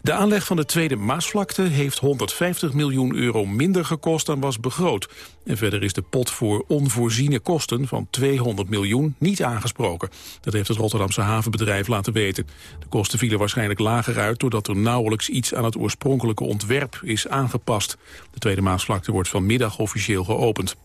De aanleg van de Tweede Maasvlakte heeft 150 miljoen euro minder gekost dan was begroot. En verder is de pot voor onvoorziene kosten van 200 miljoen niet aangesproken. Dat heeft het Rotterdamse havenbedrijf laten weten. De kosten vielen waarschijnlijk lager uit doordat er nauwelijks iets aan het oorspronkelijke ontwerp is aangepast. De Tweede Maasvlakte wordt vanmiddag officieel geopend.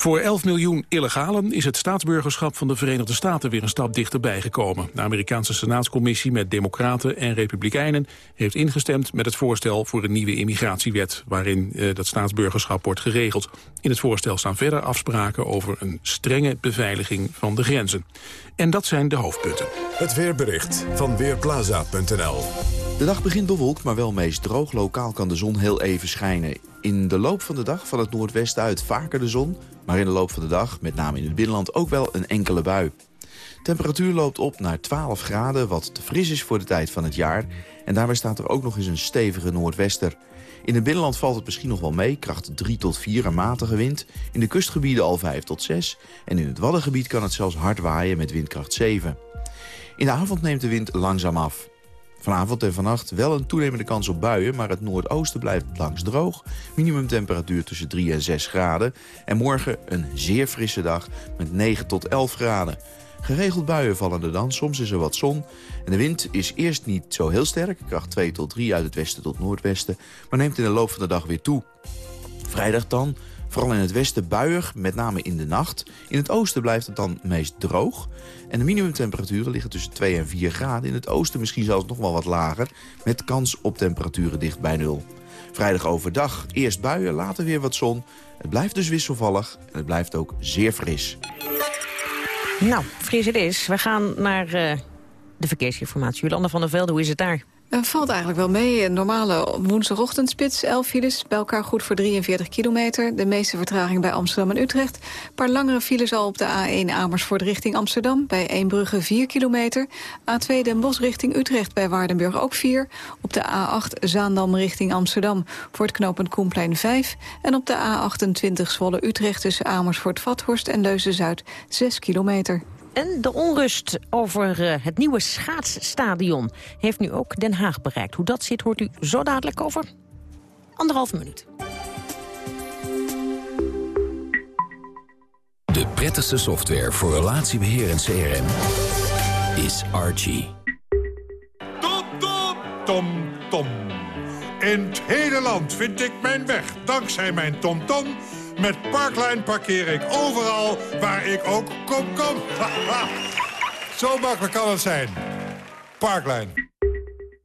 Voor 11 miljoen illegalen is het staatsburgerschap van de Verenigde Staten weer een stap dichterbij gekomen. De Amerikaanse Senaatscommissie met democraten en republikeinen heeft ingestemd met het voorstel voor een nieuwe immigratiewet waarin eh, dat staatsburgerschap wordt geregeld. In het voorstel staan verder afspraken over een strenge beveiliging van de grenzen. En dat zijn de hoofdpunten. Het weerbericht van Weerplaza.nl De dag begint bewolkt, maar wel meest droog. Lokaal kan de zon heel even schijnen. In de loop van de dag van het noordwesten uit vaker de zon... maar in de loop van de dag, met name in het binnenland, ook wel een enkele bui. Temperatuur loopt op naar 12 graden, wat te fris is voor de tijd van het jaar. En daarbij staat er ook nog eens een stevige noordwester. In het binnenland valt het misschien nog wel mee, kracht 3 tot 4 een matige wind. In de kustgebieden al 5 tot 6. En in het Waddengebied kan het zelfs hard waaien met windkracht 7. In de avond neemt de wind langzaam af. Vanavond en vannacht wel een toenemende kans op buien... maar het noordoosten blijft langs droog. Minimumtemperatuur tussen 3 en 6 graden. En morgen een zeer frisse dag met 9 tot 11 graden. Geregeld buien vallen er dan, soms is er wat zon. En de wind is eerst niet zo heel sterk, kracht 2 tot 3 uit het westen tot noordwesten... maar neemt in de loop van de dag weer toe. Vrijdag dan Vooral in het westen buiig, met name in de nacht. In het oosten blijft het dan meest droog. En de minimumtemperaturen liggen tussen 2 en 4 graden. In het oosten misschien zelfs nog wel wat lager, met kans op temperaturen dicht bij nul. Vrijdag overdag eerst buien, later weer wat zon. Het blijft dus wisselvallig en het blijft ook zeer fris. Nou, fris het is. We gaan naar uh, de verkeersinformatie. Jolanda van der Velde, hoe is het daar? Het valt eigenlijk wel mee. Een normale woensdagochtendspits, 11 files, bij elkaar goed voor 43 kilometer. De meeste vertraging bij Amsterdam en Utrecht. Een paar langere files al op de A1 Amersfoort richting Amsterdam... bij Eembrugge 4 kilometer. A2 Den Bosch richting Utrecht bij Waardenburg ook 4. Op de A8 Zaandam richting Amsterdam voor het knooppunt Koenplein 5. En op de A28 Zwolle-Utrecht tussen Amersfoort-Vathorst en Leuzen-Zuid 6 kilometer. En de onrust over uh, het nieuwe schaatsstadion heeft nu ook Den Haag bereikt. Hoe dat zit hoort u zo dadelijk over anderhalve minuut. De prettigste software voor relatiebeheer en CRM is Archie. Tom, tom, tom, tom. In het hele land vind ik mijn weg dankzij mijn TomTom. -tom. Met Parkline parkeer ik overal waar ik ook kom kom. Zo makkelijk kan het zijn. Parkline.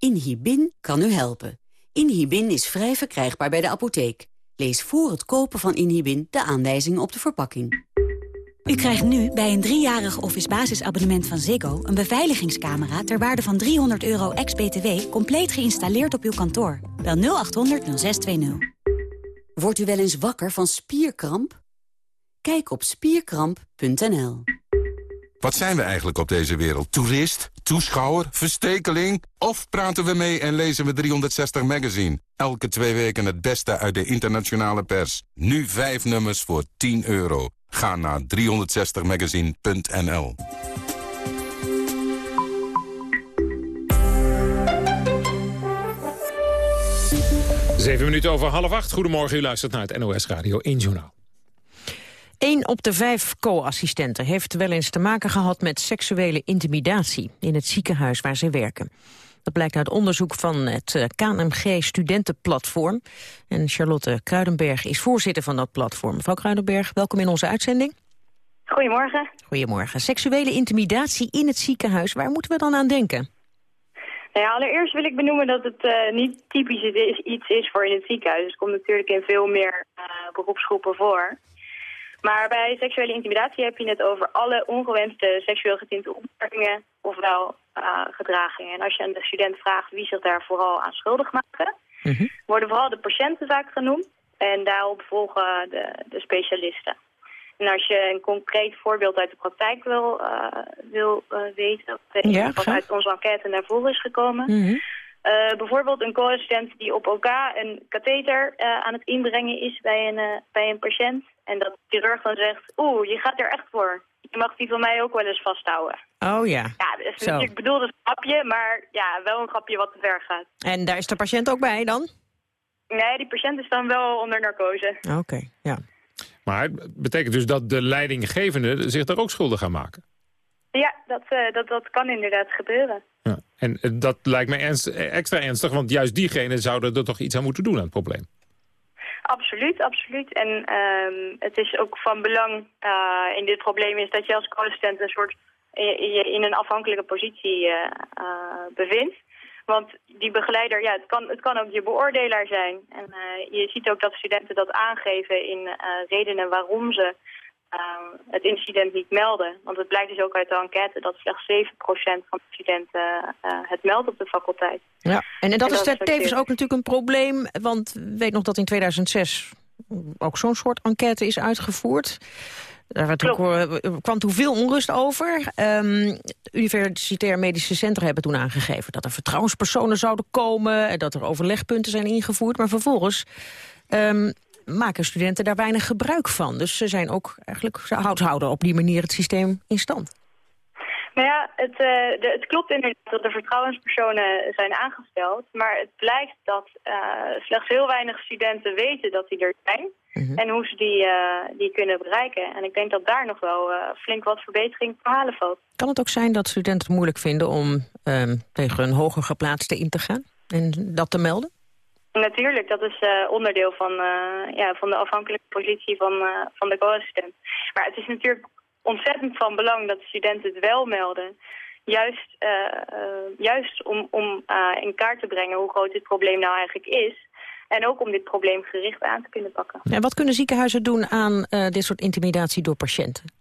Inhibin kan u helpen. Inhibin is vrij verkrijgbaar bij de apotheek. Lees voor het kopen van Inhibin de aanwijzingen op de verpakking. U krijgt nu bij een driejarig office basisabonnement van Ziggo... een beveiligingscamera ter waarde van 300 euro ex-BTW... compleet geïnstalleerd op uw kantoor. Bel 0800 0620. Wordt u wel eens wakker van spierkramp? Kijk op spierkramp.nl. Wat zijn we eigenlijk op deze wereld? Toerist? Toeschouwer? Verstekeling? Of praten we mee en lezen we 360 Magazine? Elke twee weken het beste uit de internationale pers. Nu vijf nummers voor 10 euro. Ga naar 360magazine.nl Zeven minuten over half acht. Goedemorgen, u luistert naar het NOS Radio 1 Journaal. Eén op de vijf co-assistenten heeft wel eens te maken gehad met seksuele intimidatie in het ziekenhuis waar ze werken. Dat blijkt uit onderzoek van het eh, KNMG Studentenplatform. En Charlotte Kruidenberg is voorzitter van dat platform. Mevrouw Kruidenberg, welkom in onze uitzending. Goedemorgen. Goedemorgen. Seksuele intimidatie in het ziekenhuis, waar moeten we dan aan denken? Nou ja, allereerst wil ik benoemen dat het uh, niet typisch is, iets is voor in het ziekenhuis. Het komt natuurlijk in veel meer uh, beroepsgroepen voor. Maar bij seksuele intimidatie heb je het over alle ongewenste seksueel getinte opmerkingen ofwel uh, gedragingen. En als je aan de student vraagt wie zich daar vooral aan schuldig maken, Mhm. worden vooral de patiënten vaak genoemd en daarop volgen de, de specialisten. En als je een concreet voorbeeld uit de praktijk wil, uh, wil uh, weten, Ja, wat uit onze enquête naar voren is gekomen. Mhm. Uh, bijvoorbeeld een co-assistent die op OK een katheter uh, aan het inbrengen is bij een, uh, bij een patiënt. En dat de chirurg dan zegt, oeh, je gaat er echt voor. Je mag die van mij ook wel eens vasthouden. Oh ja. Ja, dat is Zo. natuurlijk bedoeld als een grapje, maar ja, wel een grapje wat te ver gaat. En daar is de patiënt ook bij dan? Nee, die patiënt is dan wel onder narcose. Oké, ja. Maar het betekent dus dat de leidinggevende zich daar ook schuldig aan maken. Ja, dat, uh, dat, dat kan inderdaad gebeuren. Ja. En eh, dat lijkt me ernst, extra ernstig, want juist diegenen zouden er toch iets aan moeten doen aan het probleem. Absoluut, absoluut. En um, het is ook van belang uh, in dit probleem is dat je als co-assistent een soort in, je in een afhankelijke positie uh, bevindt. Want die begeleider, ja, het kan, het kan ook je beoordelaar zijn. En je ziet ook dat studenten dat aangeven in redenen waarom ze uh, het incident niet melden. Want het blijkt dus ook uit de enquête dat slechts 7% van de studenten uh, het meldt op de faculteit. Ja, en, en dat En is dat is tevens ook natuurlijk een probleem, want weet nog dat in 2006 ook zo'n soort enquête is uitgevoerd. Daar eh, kwam toen veel onrust over. Um, universitair medische centra hebben toen aangegeven dat er vertrouwenspersonen zouden komen... en dat er overlegpunten zijn ingevoerd. Maar vervolgens um, maken studenten daar weinig gebruik van. Dus ze zijn ook eigenlijk, ze houden op die manier het systeem in stand. Nou ja, het, uh, de, het klopt inderdaad dat de vertrouwenspersonen zijn aangesteld. Maar het blijkt dat uh, slechts heel weinig studenten weten dat die er zijn. Mm -hmm. En hoe ze die, uh, die kunnen bereiken. En ik denk dat daar nog wel flink wat verbetering te halen valt. Kan het ook zijn dat studenten het moeilijk vinden om um, tegen een hoger geplaatste in te gaan? En dat te melden? Natuurlijk, dat is uh, onderdeel van, uh, ja, van de afhankelijke positie van, uh, van de co-assistent. Maar het is natuurlijk ontzettend van belang dat de studenten het wel melden. Juist, juist om, om in kaart te brengen hoe groot dit probleem nou eigenlijk is. En ook om dit probleem gericht aan te kunnen pakken. En wat kunnen ziekenhuizen doen aan dit soort intimidatie door patiënten?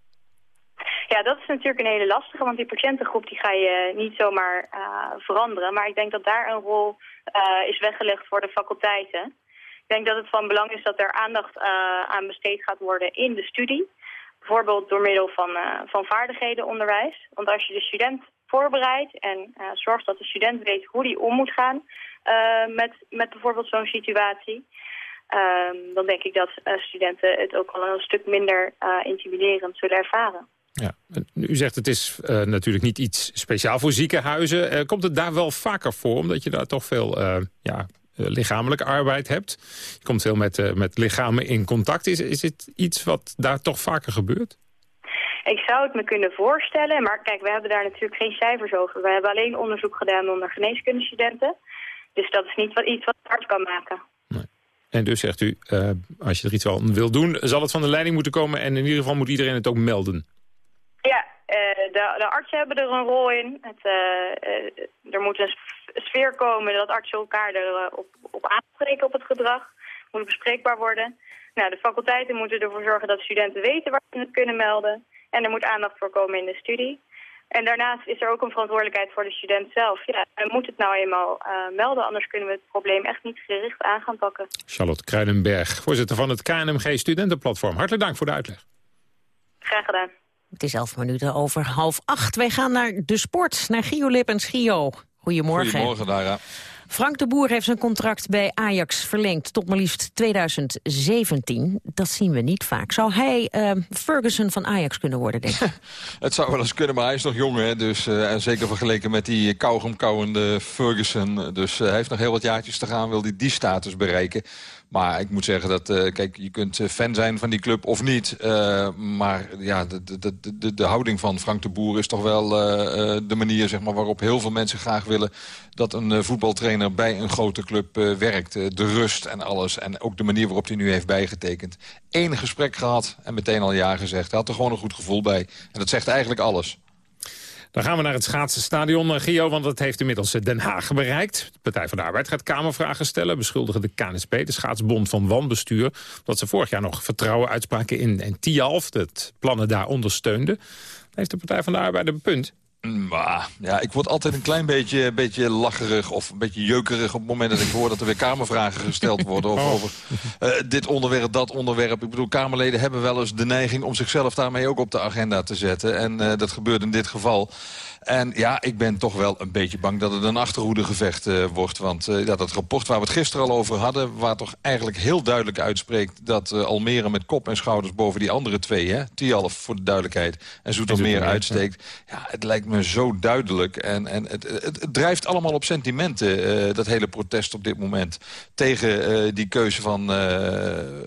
Ja, dat is natuurlijk een hele lastige, want die patiëntengroep die ga je niet zomaar uh, veranderen. Maar ik denk dat daar een rol uh, is weggelegd voor de faculteiten. Ik denk dat het van belang is dat er aandacht uh, aan besteed gaat worden in de studie. Bijvoorbeeld door middel van, van vaardighedenonderwijs. Want als je de student voorbereidt en zorgt dat de student weet hoe die om moet gaan met, met bijvoorbeeld zo'n situatie... Um, dan denk ik dat studenten het ook al een stuk minder intimiderend zullen ervaren. Ja. U zegt het is uh, natuurlijk niet iets speciaal voor ziekenhuizen. Uh, komt het daar wel vaker voor, omdat je daar toch veel uh, ja, lichamelijke arbeid hebt? Je komt veel met, met lichamen in contact. Is, is het iets wat daar toch vaker gebeurt? Ik zou het me kunnen voorstellen, maar kijk, we hebben daar natuurlijk geen cijfers over. We hebben alleen onderzoek gedaan onder geneeskundestudenten. Dus dat is niet wat, iets wat hard kan maken. Nee. En dus zegt u, als je er iets aan wil doen, zal het van de leiding moeten komen... en in ieder geval moet iedereen het ook melden. Uh, de, de, artsen hebben er een rol in. Het, uh, uh, er moet een sfeer komen dat artsen elkaar erop op, op aanspreken op het gedrag. Het moet bespreekbaar worden. Nou, de faculteiten moeten ervoor zorgen dat studenten weten waar ze het kunnen melden. En er moet aandacht voor komen in de studie. En daarnaast is er ook een verantwoordelijkheid voor de student zelf. Ja, hij moet het nou eenmaal melden, anders kunnen we het probleem echt niet gericht aan gaan pakken. Charlotte Kruidenberg, voorzitter van het KNMG Studentenplatform. Hartelijk dank voor de uitleg. Graag gedaan. Het is elf minuten over half acht. Wij gaan naar de sport, naar Gio Lippens. Gio, goedemorgen. Goedemorgen, Dara. Frank de Boer heeft zijn contract bij Ajax verlengd tot maar liefst 2017. Dat zien we niet vaak. Zou hij uh, Ferguson van Ajax kunnen worden, denk ik? het zou wel eens kunnen, maar hij is nog jong. Hè? Dus, uh, en zeker vergeleken met die kauwgomkauwende Ferguson. Dus uh, hij heeft nog heel wat jaartjes te gaan, wil hij die status bereiken. Maar ik moet zeggen dat, uh, kijk, je kunt fan zijn van die club of niet. Uh, maar ja, de, de, de, de, houding van Frank de Boer is toch wel de manier zeg maar, waarop heel veel mensen graag willen... dat een voetbaltrainer bij een grote club werkt. de rust en alles. En ook de manier waarop hij nu heeft bijgetekend. Eén gesprek gehad en meteen al ja gezegd. Hij had er gewoon een goed gevoel bij. En dat zegt eigenlijk alles. Dan gaan we naar het schaatsenstadion, eh, Gio, want dat heeft inmiddels eh, Den Haag bereikt. De Partij van de Arbeid gaat Kamervragen stellen, beschuldigen de KNSB, de schaatsbond van wanbestuur, dat ze vorig jaar nog vertrouwen uitspraken in, in Tialf, dat plannen daar ondersteunde. Heeft de Partij van de Arbeid een punt? Maar, ja, ik word altijd een klein beetje, beetje lacherig of een beetje jeukerig... op het moment dat ik hoor dat er weer kamervragen gesteld worden... Of, oh. over uh, dit onderwerp, dat onderwerp. Ik bedoel, Kamerleden hebben wel eens de neiging om zichzelf daarmee ook op de agenda te zetten. En uh, dat gebeurt in dit geval. En ja, ik ben toch wel een beetje bang dat het een achterhoedegevecht uh, wordt. Want uh, ja, dat rapport waar we het gisteren al over hadden... waar toch eigenlijk heel duidelijk uitspreekt... dat uh, Almere met kop en schouders boven die andere twee... hè, Tialf voor de duidelijkheid en Zoetermeer uitsteekt... Ja. het lijkt me zo duidelijk. En, en het, het, het drijft allemaal op sentimenten, dat hele protest op dit moment... tegen die keuze van,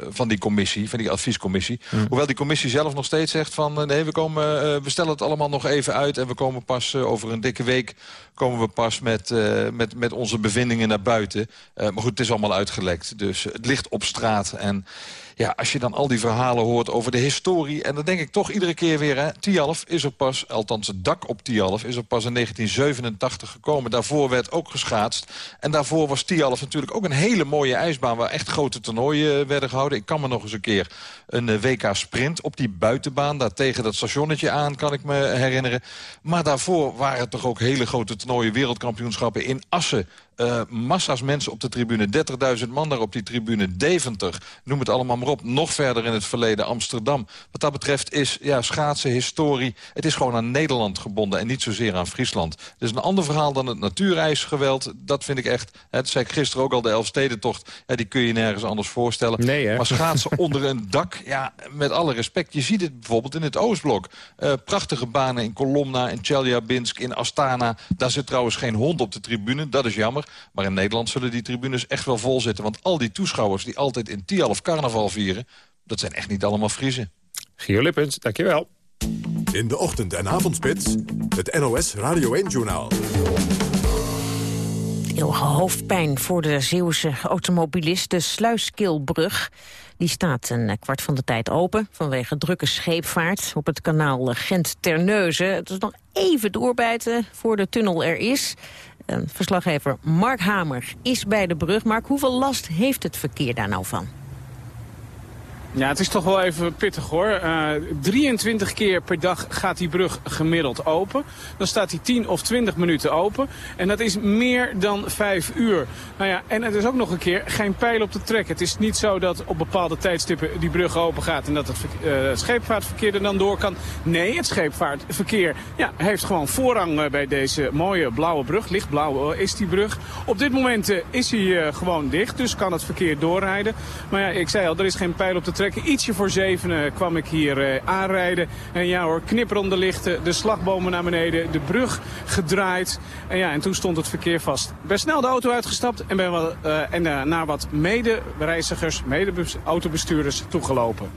van die commissie, van die adviescommissie. Hmm. Hoewel die commissie zelf nog steeds zegt van... nee, we, komen, we stellen het allemaal nog even uit en we komen pas eh, over een dikke week komen we pas met, uh, met, met onze bevindingen naar buiten. Uh, maar goed, het is allemaal uitgelekt. Dus het ligt op straat. En ja, als je dan al die verhalen hoort over de historie... en dan denk ik toch iedere keer weer... Hè, Tialf is er pas, althans het dak op Tialf... is er pas in 1987 gekomen. Daarvoor werd ook geschaatst. En daarvoor was Tialf natuurlijk ook een hele mooie ijsbaan... waar echt grote toernooien werden gehouden. Ik kan me nog eens een keer een WK-sprint op die buitenbaan. Daar tegen dat stationnetje aan, kan ik me herinneren. Maar daarvoor waren het toch ook hele grote toernooien... wereldkampioenschappen in Assen... Uh, massa's mensen op de tribune, 30.000 man daar op die tribune, Deventer, noem het allemaal maar op. Nog verder in het verleden, Amsterdam. Wat dat betreft is ja, schaatsen, historie, het is gewoon aan Nederland gebonden en niet zozeer aan Friesland. Het is een ander verhaal dan het natuurijsgeweld. Dat vind ik echt, dat zei ik gisteren ook al, de Elfstedentocht, ja, die kun je nergens anders voorstellen. Nee, maar schaatsen onder een dak, ja, met alle respect. Je ziet het bijvoorbeeld in het Oostblok. Uh, prachtige banen in Kolomna, in Chelyabinsk, in Astana. Daar zit trouwens geen hond op de tribune, dat is jammer. Maar in Nederland zullen die tribunes echt wel vol zitten. Want al die toeschouwers die altijd in Tialf carnaval vieren... dat zijn echt niet allemaal Friesen. Gio Lippens, dankjewel. In de ochtend- en avondspits, het NOS Radio 1-journaal. Eeuwige hoofdpijn voor de Zeeuwse automobilist, de Sluiskilbrug. Die staat een kwart van de tijd open vanwege drukke scheepvaart op het kanaal Gent-Terneuzen. Het is nog even doorbijten voor de tunnel er is. Verslaggever Mark Hamer is bij de brug. Mark, hoeveel last heeft het verkeer daar nou van? Ja, het is toch wel even pittig hoor. Uh, 23 keer per dag gaat die brug gemiddeld open. Dan staat hij 10 of 20 minuten open. En dat is meer dan 5 uur. Nou ja, en het is ook nog een keer geen pijl op de trek. Het is niet zo dat op bepaalde tijdstippen die brug open gaat... en dat het uh, scheepvaartverkeer er dan door kan. Nee, het scheepvaartverkeer ja, heeft gewoon voorrang uh, bij deze mooie blauwe brug. Lichtblauw is die brug. Op dit moment is hij gewoon dicht, dus kan het verkeer doorrijden. Maar ja, ik zei al, er is geen pijl op de trek. Ietsje voor zevenen kwam ik hier aanrijden. En ja hoor, knipperende lichten, de slagbomen naar beneden, de brug gedraaid. En ja, en toen stond het verkeer vast. Ik ben snel de auto uitgestapt en ben wel, en, naar wat mede-reizigers, mede-autobestuurders toegelopen.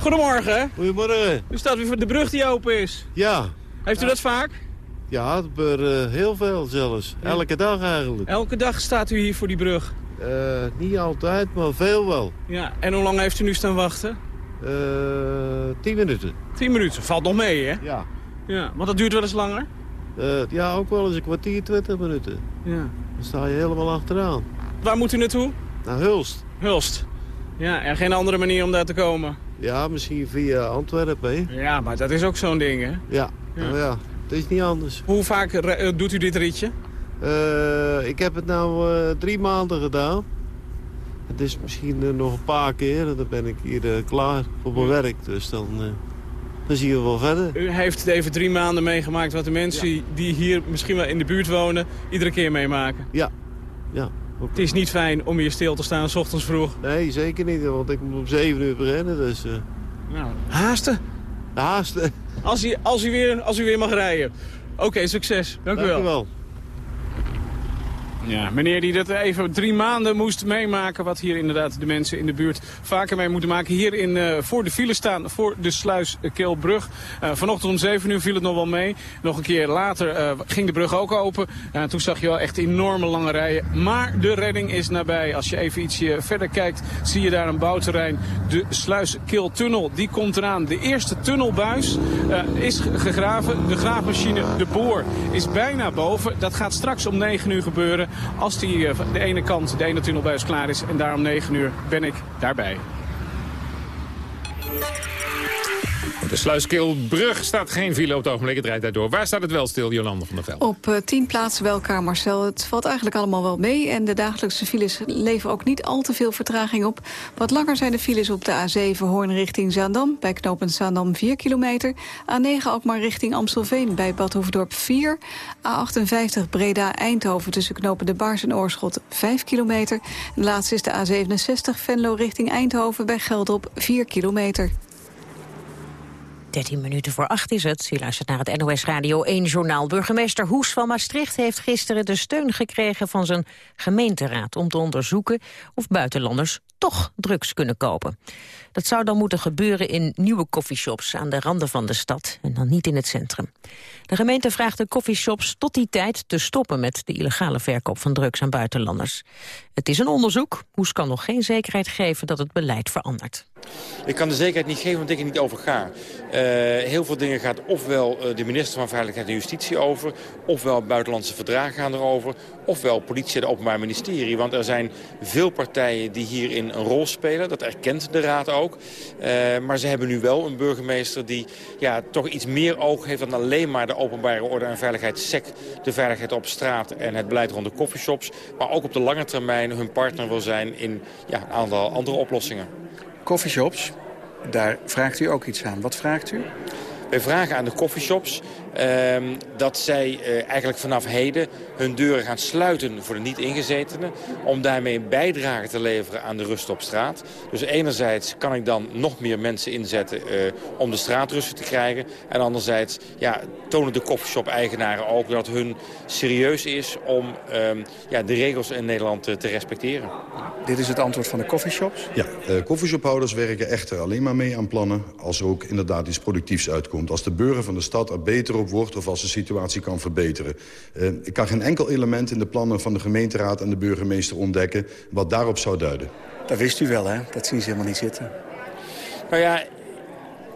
Goedemorgen. Goedemorgen. U staat weer voor de brug die open is. Ja. Heeft u dat vaak? Ja, heel veel zelfs. Elke dag eigenlijk. Elke dag staat u hier voor die brug? Uh, niet altijd, maar veel wel. Ja, en hoe lang heeft u nu staan wachten? Uh, tien minuten. Tien minuten, valt nog mee hè? Ja. Ja, want dat duurt wel eens langer? ja, ook wel eens een kwartier, twintig minuten. Ja. Dan sta je helemaal achteraan. Waar moet u naartoe? Naar Hulst. Hulst. Ja, en geen andere manier om daar te komen? Ja, misschien via Antwerpen. Hè? Ja, maar dat is ook zo'n ding, hè? Ja, ja. Nou ja, het is niet anders. Hoe vaak doet u dit ritje? Uh, ik heb het nou uh, drie maanden gedaan. Het is misschien uh, nog een paar keer en dan ben ik hier klaar voor mijn werk. Dus dan, dan zien we wel verder. U heeft even drie maanden meegemaakt wat de mensen ja. die hier misschien wel in de buurt wonen... iedere keer meemaken? Ja, ja. Het is niet fijn om hier stil te staan, s ochtends vroeg. Nee, zeker niet, want ik moet om 7 uur beginnen, dus... Nou, haasten. Haasten. Als u, als u, weer, als u weer mag rijden. Oké, okay, succes. Dank, Dank u wel. Ja, meneer die dat even drie maanden moest meemaken... wat hier inderdaad de mensen in de buurt vaker mee moeten maken. Hier in, uh, voor de file staan, voor de Sluiskeelbrug. Uh, vanochtend om 7 uur viel het nog wel mee. Nog een keer later uh, ging de brug ook open. toen zag je wel echt enorme lange rijen. Maar de redding is nabij. Als je even ietsje verder kijkt, zie je daar een bouwterrein. De Sluiskeeltunnel, die komt eraan. De eerste tunnelbuis is gegraven. De graafmachine, de boor, is bijna boven. Dat gaat straks om 9 uur gebeuren als die, de ene kant, de ene tunnelbuis klaar is. En daarom 9 uur ben ik daarbij. De Sluiskeelbrug staat geen file op het ogenblik. Het rijdt daardoor. Waar staat het wel stil, Jolande van der Veld? Op uh, tien plaatsen elkaar, Marcel. Het valt eigenlijk allemaal wel mee. En de dagelijkse files leveren ook niet al te veel vertraging op. Wat langer zijn de files op de A7 Hoorn richting Zaandam. Bij knooppunt Zaandam 4 kilometer. A9 Alkmaar richting Amstelveen bij Bad Hoefdorp 4. A58 Breda-Eindhoven tussen knopen de Baars en Oorschot 5 kilometer. De laatste is de A67 Venlo richting Eindhoven bij Geldrop 4 kilometer. 13 minuten voor 8 is het. U luistert naar het NOS Radio 1 journaal. Burgemeester Hoes van Maastricht heeft gisteren de steun gekregen van zijn gemeenteraad... om te onderzoeken of buitenlanders toch drugs kunnen kopen. Dat zou dan moeten gebeuren in nieuwe coffeeshops aan de randen van de stad en dan niet in het centrum. De gemeente vraagt de coffeeshops tot die tijd te stoppen met de illegale verkoop van drugs aan buitenlanders. Het is een onderzoek. Hoes kan nog geen zekerheid geven dat het beleid verandert. Ik kan de zekerheid niet geven, want ik er niet over ga. Uh, heel veel dingen gaat ofwel uh, de minister van Veiligheid en Justitie over... ofwel buitenlandse verdragen gaan erover... ofwel politie en het Openbaar Ministerie. Want er zijn veel partijen die hierin een rol spelen. Dat erkent de Raad ook. Uh, maar ze hebben nu wel een burgemeester die ja, toch iets meer oog heeft... dan alleen maar de openbare orde en veiligheid, SEC... de veiligheid op straat en het beleid rond de coffeeshops. Maar ook op de lange termijn hun partner wil zijn in ja, een aantal andere oplossingen. Coffeeshops, daar vraagt u ook iets aan. Wat vraagt u? Wij vragen aan de coffeeshops uh, dat zij uh, eigenlijk vanaf heden hun deuren gaan sluiten voor de niet-ingezetenen. Om daarmee een bijdrage te leveren aan de rust op straat. Dus enerzijds kan ik dan nog meer mensen inzetten uh, om de straatrust te krijgen. En anderzijds ja, tonen de coffeeshop-eigenaren ook dat hun serieus is om uh, ja, de regels in Nederland te respecteren. Dit is het antwoord van de coffeeshops? Ja, uh, coffeeshophouders werken echter alleen maar mee aan plannen... als er ook inderdaad iets productiefs uitkomt. Als de burger van de stad er beter op wordt of als de situatie kan verbeteren. Uh, ik kan geen enkel element in de plannen van de gemeenteraad en de burgemeester ontdekken... wat daarop zou duiden. Dat wist u wel, hè? Dat zien ze helemaal niet zitten. Nou ja,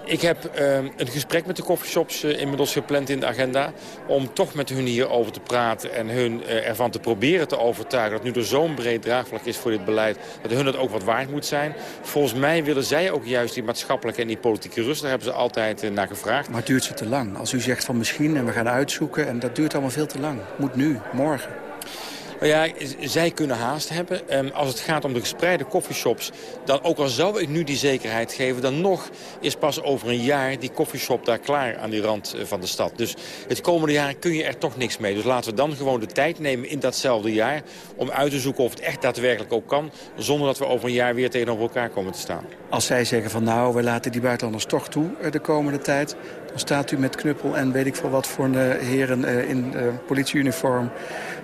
Ik heb uh, een gesprek met de coffeeshops uh, inmiddels gepland in de agenda... om toch met hun hierover te praten en hun uh, ervan te proberen te overtuigen... dat nu er zo'n breed draagvlak is voor dit beleid... dat hun het ook wat waard moet zijn. Volgens mij willen zij ook juist die maatschappelijke en die politieke rust. Daar hebben ze altijd naar gevraagd. Maar duurt ze te lang. Als u zegt van misschien en we gaan uitzoeken... en dat duurt allemaal veel te lang. Moet nu, morgen. Nou ja, zij kunnen haast hebben. Um, als het gaat om de gespreide coffeeshops... dan ook al zou ik nu die zekerheid geven... dan nog is pas over een jaar die coffeeshop daar klaar aan die rand uh, van de stad. Dus het komende jaar kun je er toch niks mee. Dus laten we dan gewoon de tijd nemen in datzelfde jaar... om uit te zoeken of het echt daadwerkelijk ook kan... zonder dat we over een jaar weer tegenover elkaar komen te staan. Als zij zeggen van nou, we laten die buitenlanders toch toe uh, de komende tijd... dan staat u met knuppel en weet ik veel wat voor uh, heren in politieuniform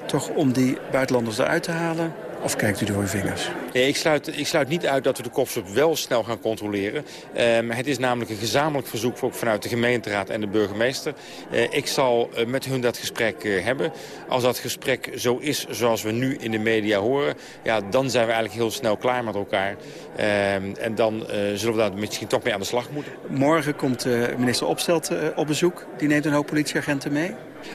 toch om die buitenlanders eruit te halen? Of kijkt u door uw vingers? Nee, ik, sluit, ik sluit niet uit dat we de kopsop wel snel gaan controleren. Um, het is namelijk een gezamenlijk verzoek ook vanuit de gemeenteraad en de burgemeester. Uh, ik zal uh, met hun dat gesprek uh, hebben. Als dat gesprek zo is zoals we nu in de media horen... Ja, dan zijn we eigenlijk heel snel klaar met elkaar. Um, en dan zullen we daar misschien toch mee aan de slag moeten. Morgen komt minister Opstelt op bezoek. Die neemt een hoop politieagenten mee.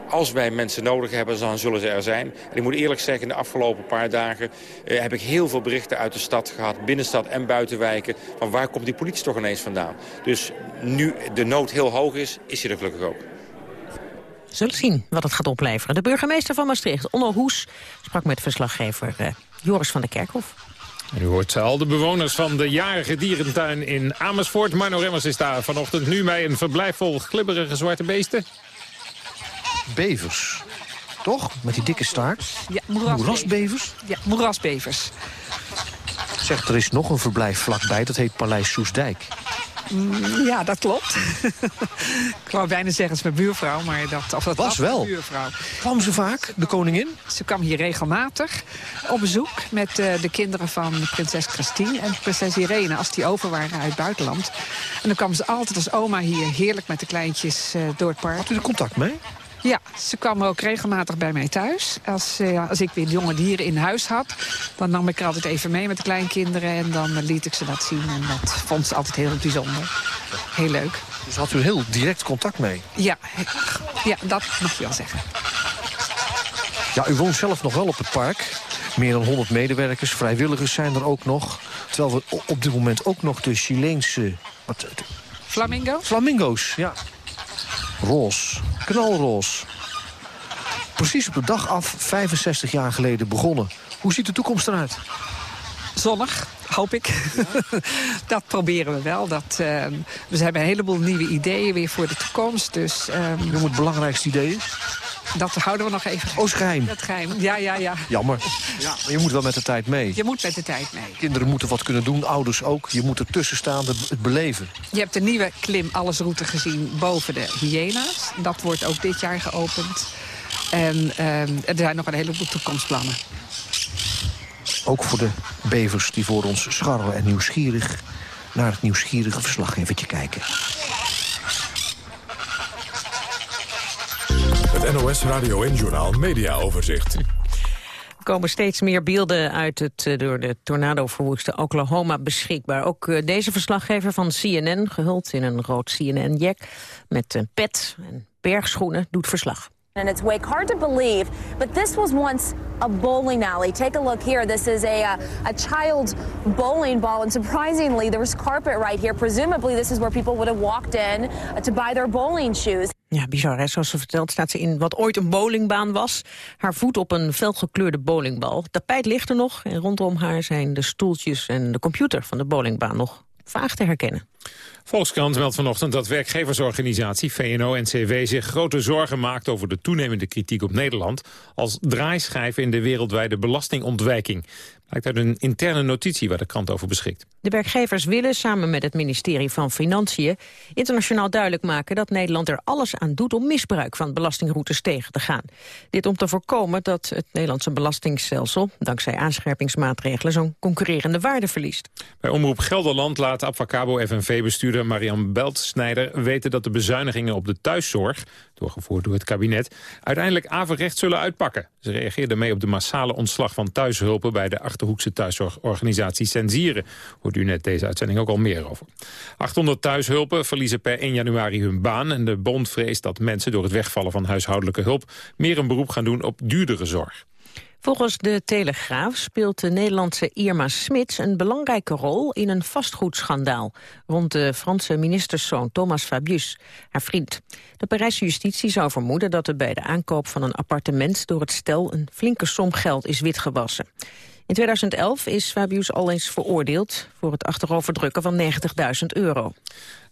Als wij mensen nodig hebben, dan zullen ze er zijn. En ik moet eerlijk zeggen, in de afgelopen paar dagen... Uh, heb ik heel veel berichten uit de stad gehad, binnenstad en buitenwijken... van waar komt die politie toch ineens vandaan. Dus nu de nood heel hoog is, is hij er gelukkig ook. Zullen zien wat het gaat opleveren. De burgemeester van Maastricht, Onno Hoes, sprak met verslaggever uh, Joris van der Kerkhof. U hoort al de bewoners van de jarige dierentuin in Amersfoort. Marno Remmers is daar vanochtend nu bij een verblijf vol glibberige zwarte beesten bevers. Toch? Met die dikke staart. Ja, moerasbevers. moerasbevers. Ja, moerasbevers. Zeg, er is nog een verblijf vlakbij, dat heet Paleis Soesdijk. Mm, ja, dat klopt. ik wou bijna zeggen, het is mijn buurvrouw, maar dat, of dat was, was wel. buurvrouw. Kwam ze vaak, de koningin? Ze kwam hier regelmatig op bezoek met uh, de kinderen van prinses Christine en prinses Irene, als die over waren uit het buitenland. En dan kwam ze altijd als oma hier heerlijk met de kleintjes uh, door het park. Had u er contact mee? Ja, ze kwam ook regelmatig bij mij thuis. Als, uh, als ik weer jonge dieren in huis had, dan nam ik er altijd even mee met de kleinkinderen... en dan liet ik ze dat zien en dat vond ze altijd heel bijzonder. Heel leuk. Dus had u heel direct contact mee? Ja, ja dat mag je wel zeggen. Ja, u woont zelf nog wel op het park. Meer dan 100 medewerkers, vrijwilligers zijn er ook nog. Terwijl we op dit moment ook nog de Chileense... Wat, Flamingo's? Flamingo's, ja. Roos. Knalroos. Precies op de dag af, 65 jaar geleden begonnen. Hoe ziet de toekomst eruit? Zonnig, hoop ik. Ja. dat proberen we wel. Dat, uh, we hebben een heleboel nieuwe ideeën weer voor de toekomst. Dus, um... Noem het belangrijkste idee Dat houden we nog even. Oh, geheim. Dat geheim. Ja, ja, ja. Jammer. Ja. Maar je moet wel met de tijd mee. Je moet met de tijd mee. Kinderen moeten wat kunnen doen, ouders ook. Je moet ertussen staan, het beleven. Je hebt de nieuwe Klim Allesroute gezien boven de hyena's. Dat wordt ook dit jaar geopend. En um, er zijn nog een heleboel toekomstplannen. Ook voor de bevers die voor ons scharrelen en nieuwsgierig... naar het nieuwsgierige verslaggevertje kijken. Het NOS Radio en Journaal Media Overzicht. Er komen steeds meer beelden uit het door de tornado verwoeste Oklahoma beschikbaar. Ook uh, deze verslaggever van CNN, gehuld in een rood CNN-jack... met een pet en bergschoenen, doet verslag. in its wake. Hard to believe, but this was once a bowling alley. Take a look here. This is a, uh, a child's bowling ball, and surprisingly, there was carpet right here. Presumably, this is where people would have walked in uh, to buy their bowling shoes. Ja, bizar hè. Zoals ze vertelt staat ze in wat ooit een bowlingbaan was. Haar voet op een felgekleurde bowlingbal. Tapijt ligt er nog en rondom haar zijn de stoeltjes en de computer van de bowlingbaan nog vaag te herkennen. Volkskrant meldt vanochtend dat werkgeversorganisatie VNO-NCW zich grote zorgen maakt over de toenemende kritiek op Nederland als draaischijf in de wereldwijde belastingontwijking. Blijkt uit een interne notitie waar de krant over beschikt. De werkgevers willen samen met het ministerie van Financiën internationaal duidelijk maken dat Nederland er alles aan doet om misbruik van belastingroutes tegen te gaan. Dit om te voorkomen dat het Nederlandse belastingstelsel dankzij aanscherpingsmaatregelen zo'n concurrerende waarde verliest. Bij Omroep Gelderland laat Abfacabo FNV PVV-bestuurder Marian Beltsnijder weten dat de bezuinigingen op de thuiszorg, doorgevoerd door het kabinet, uiteindelijk averecht zullen uitpakken. Ze reageerden mee op de massale ontslag van thuishulpen bij de Achterhoekse thuiszorgorganisatie Sensieren. Hoort u net deze uitzending ook al meer over. 800 thuishulpen verliezen per 1 januari hun baan en de bond vreest dat mensen door het wegvallen van huishoudelijke hulp meer een beroep gaan doen op duurdere zorg. Volgens de Telegraaf speelt de Nederlandse Irma Smits een belangrijke rol in een vastgoedschandaal rond de Franse ministerszoon Thomas Fabius, haar vriend. De Parijse justitie zou vermoeden dat er bij de aankoop van een appartement door het stel een flinke som geld is witgewassen. In 2011 is Fabius al eens veroordeeld voor het achteroverdrukken van 90.000 euro.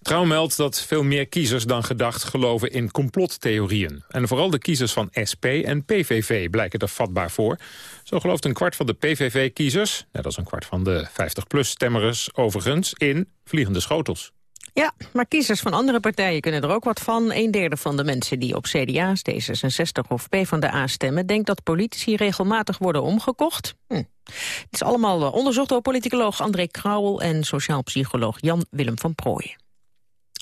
Trouw meldt dat veel meer kiezers dan gedacht geloven in complottheorieën. En vooral de kiezers van SP en PVV blijken er vatbaar voor. Zo gelooft een kwart van de PVV-kiezers, net als een kwart van de 50-plus-stemmers overigens, in vliegende schotels. Ja, maar kiezers van andere partijen kunnen er ook wat van. Een derde van de mensen die op CDA's, D66 of PvdA stemmen... denkt dat politici regelmatig worden omgekocht. Hm. Het is allemaal eh, onderzocht door politicoloog André Krauwel... en sociaal psycholoog Jan-Willem van Prooijen.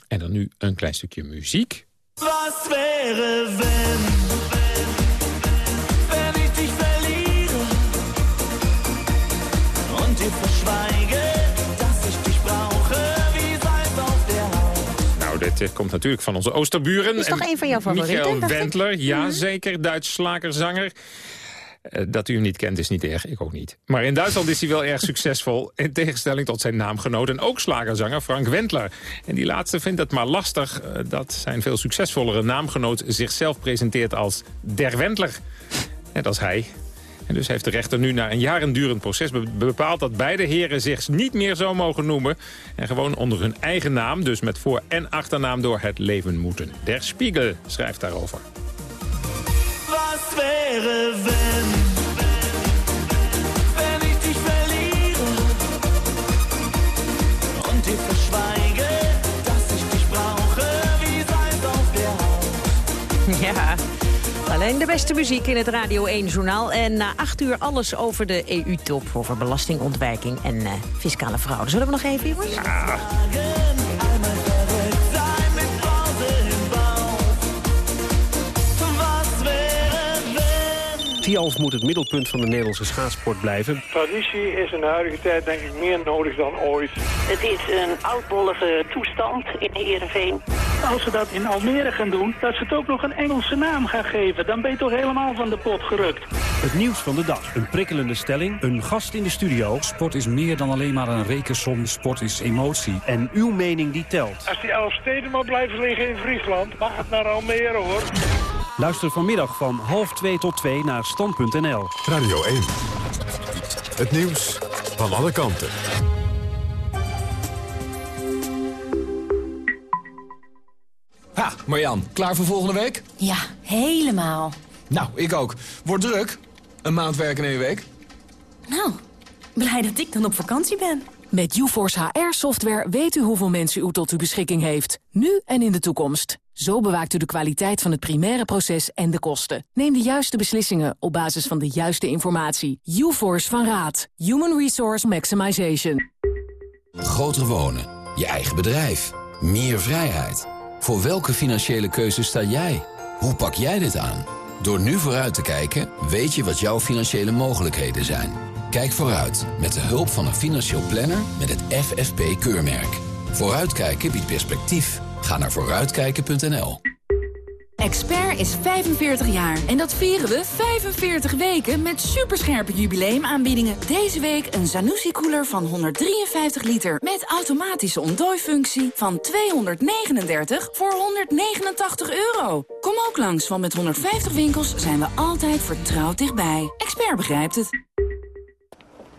En dan nu een klein stukje muziek. Was wäre wenn dit eh, komt natuurlijk van onze Oosterburen. Is toch En een van jouw favorieten, Michael? Wendler, ja zeker, Duits slagerzanger. Eh, Dat u hem niet kent is niet erg, ik ook niet. Maar in Duitsland is hij wel erg succesvol... in tegenstelling tot zijn naamgenoot en ook slagerzanger Frank Wendler. En die laatste vindt het maar lastig eh, dat zijn veel succesvollere naamgenoot... zichzelf presenteert als Der Wendler. Net als hij. En dus heeft de rechter nu na een jarendurend proces be- bepaald... dat beide heren zich niet meer zo mogen noemen... en gewoon onder hun eigen naam, dus met voor- en achternaam... door het leven moeten. Der Spiegel schrijft daarover. Was wäre wenn, wenn ich dich verliere und dir verschweige, dass ich dich brauche wie Salz auf der Haut. Ja, alleen de beste muziek in het Radio 1-journaal. En na acht uur alles over de EU-top, over belastingontwijking en eh, fiscale fraude. Zullen we nog even, jongens? Tialf moet het middelpunt van de Nederlandse schaatsport blijven. Traditie is in de huidige tijd denk ik meer nodig dan ooit. Het is een oudbollige toestand in Heerenveen. Als ze dat in Almere gaan doen, dat ze het ook nog een Engelse naam gaan geven. Dan ben je toch helemaal van de pot gerukt. Het nieuws van de dag. Een prikkelende stelling. Een gast in de studio. Sport is meer dan alleen maar een rekensom. Sport is emotie. En uw mening die telt. Als die elf steden maar blijven liggen in Friesland, mag het naar Almere hoor. Luister vanmiddag van half 2 tot 2 naar stand.nl. Radio 1. Het nieuws van alle kanten. Ha, Marjan, klaar voor volgende week? Ja, helemaal. Nou, ik ook. Wordt druk. Een maand werken in één week. Nou, blij dat ik dan op vakantie ben. Met UForce HR-software weet u hoeveel mensen u tot uw beschikking heeft. Nu en in de toekomst. Zo bewaakt u de kwaliteit van het primaire proces en de kosten. Neem de juiste beslissingen op basis van de juiste informatie. UForce van Raad. Human Resource Maximization. Groter wonen, je eigen bedrijf, meer vrijheid. Voor welke financiële keuze sta jij? Hoe pak jij dit aan? Door nu vooruit te kijken, weet je wat jouw financiële mogelijkheden zijn. Kijk vooruit met de hulp van een financieel planner met het FFP-keurmerk. Vooruitkijken biedt perspectief. Ga naar vooruitkijken.nl. Expert is 45 jaar en dat vieren we 45 weken met superscherpe jubileumaanbiedingen. Deze week een Zanussi-koeler van 153 liter met automatische ontdooifunctie van 239 voor 189 euro. Kom ook langs, want met 150 winkels zijn we altijd vertrouwd dichtbij. Expert begrijpt het.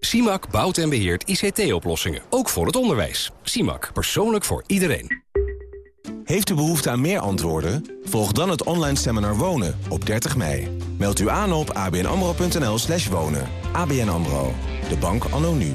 CIMAC bouwt en beheert ICT-oplossingen, ook voor het onderwijs. CIMAC, persoonlijk voor iedereen. Heeft u behoefte aan meer antwoorden? Volg dan het online seminar Wonen op 30 mei. Meld u aan op abnamro.nl slash wonen. ABN AMRO, de bank anno nu.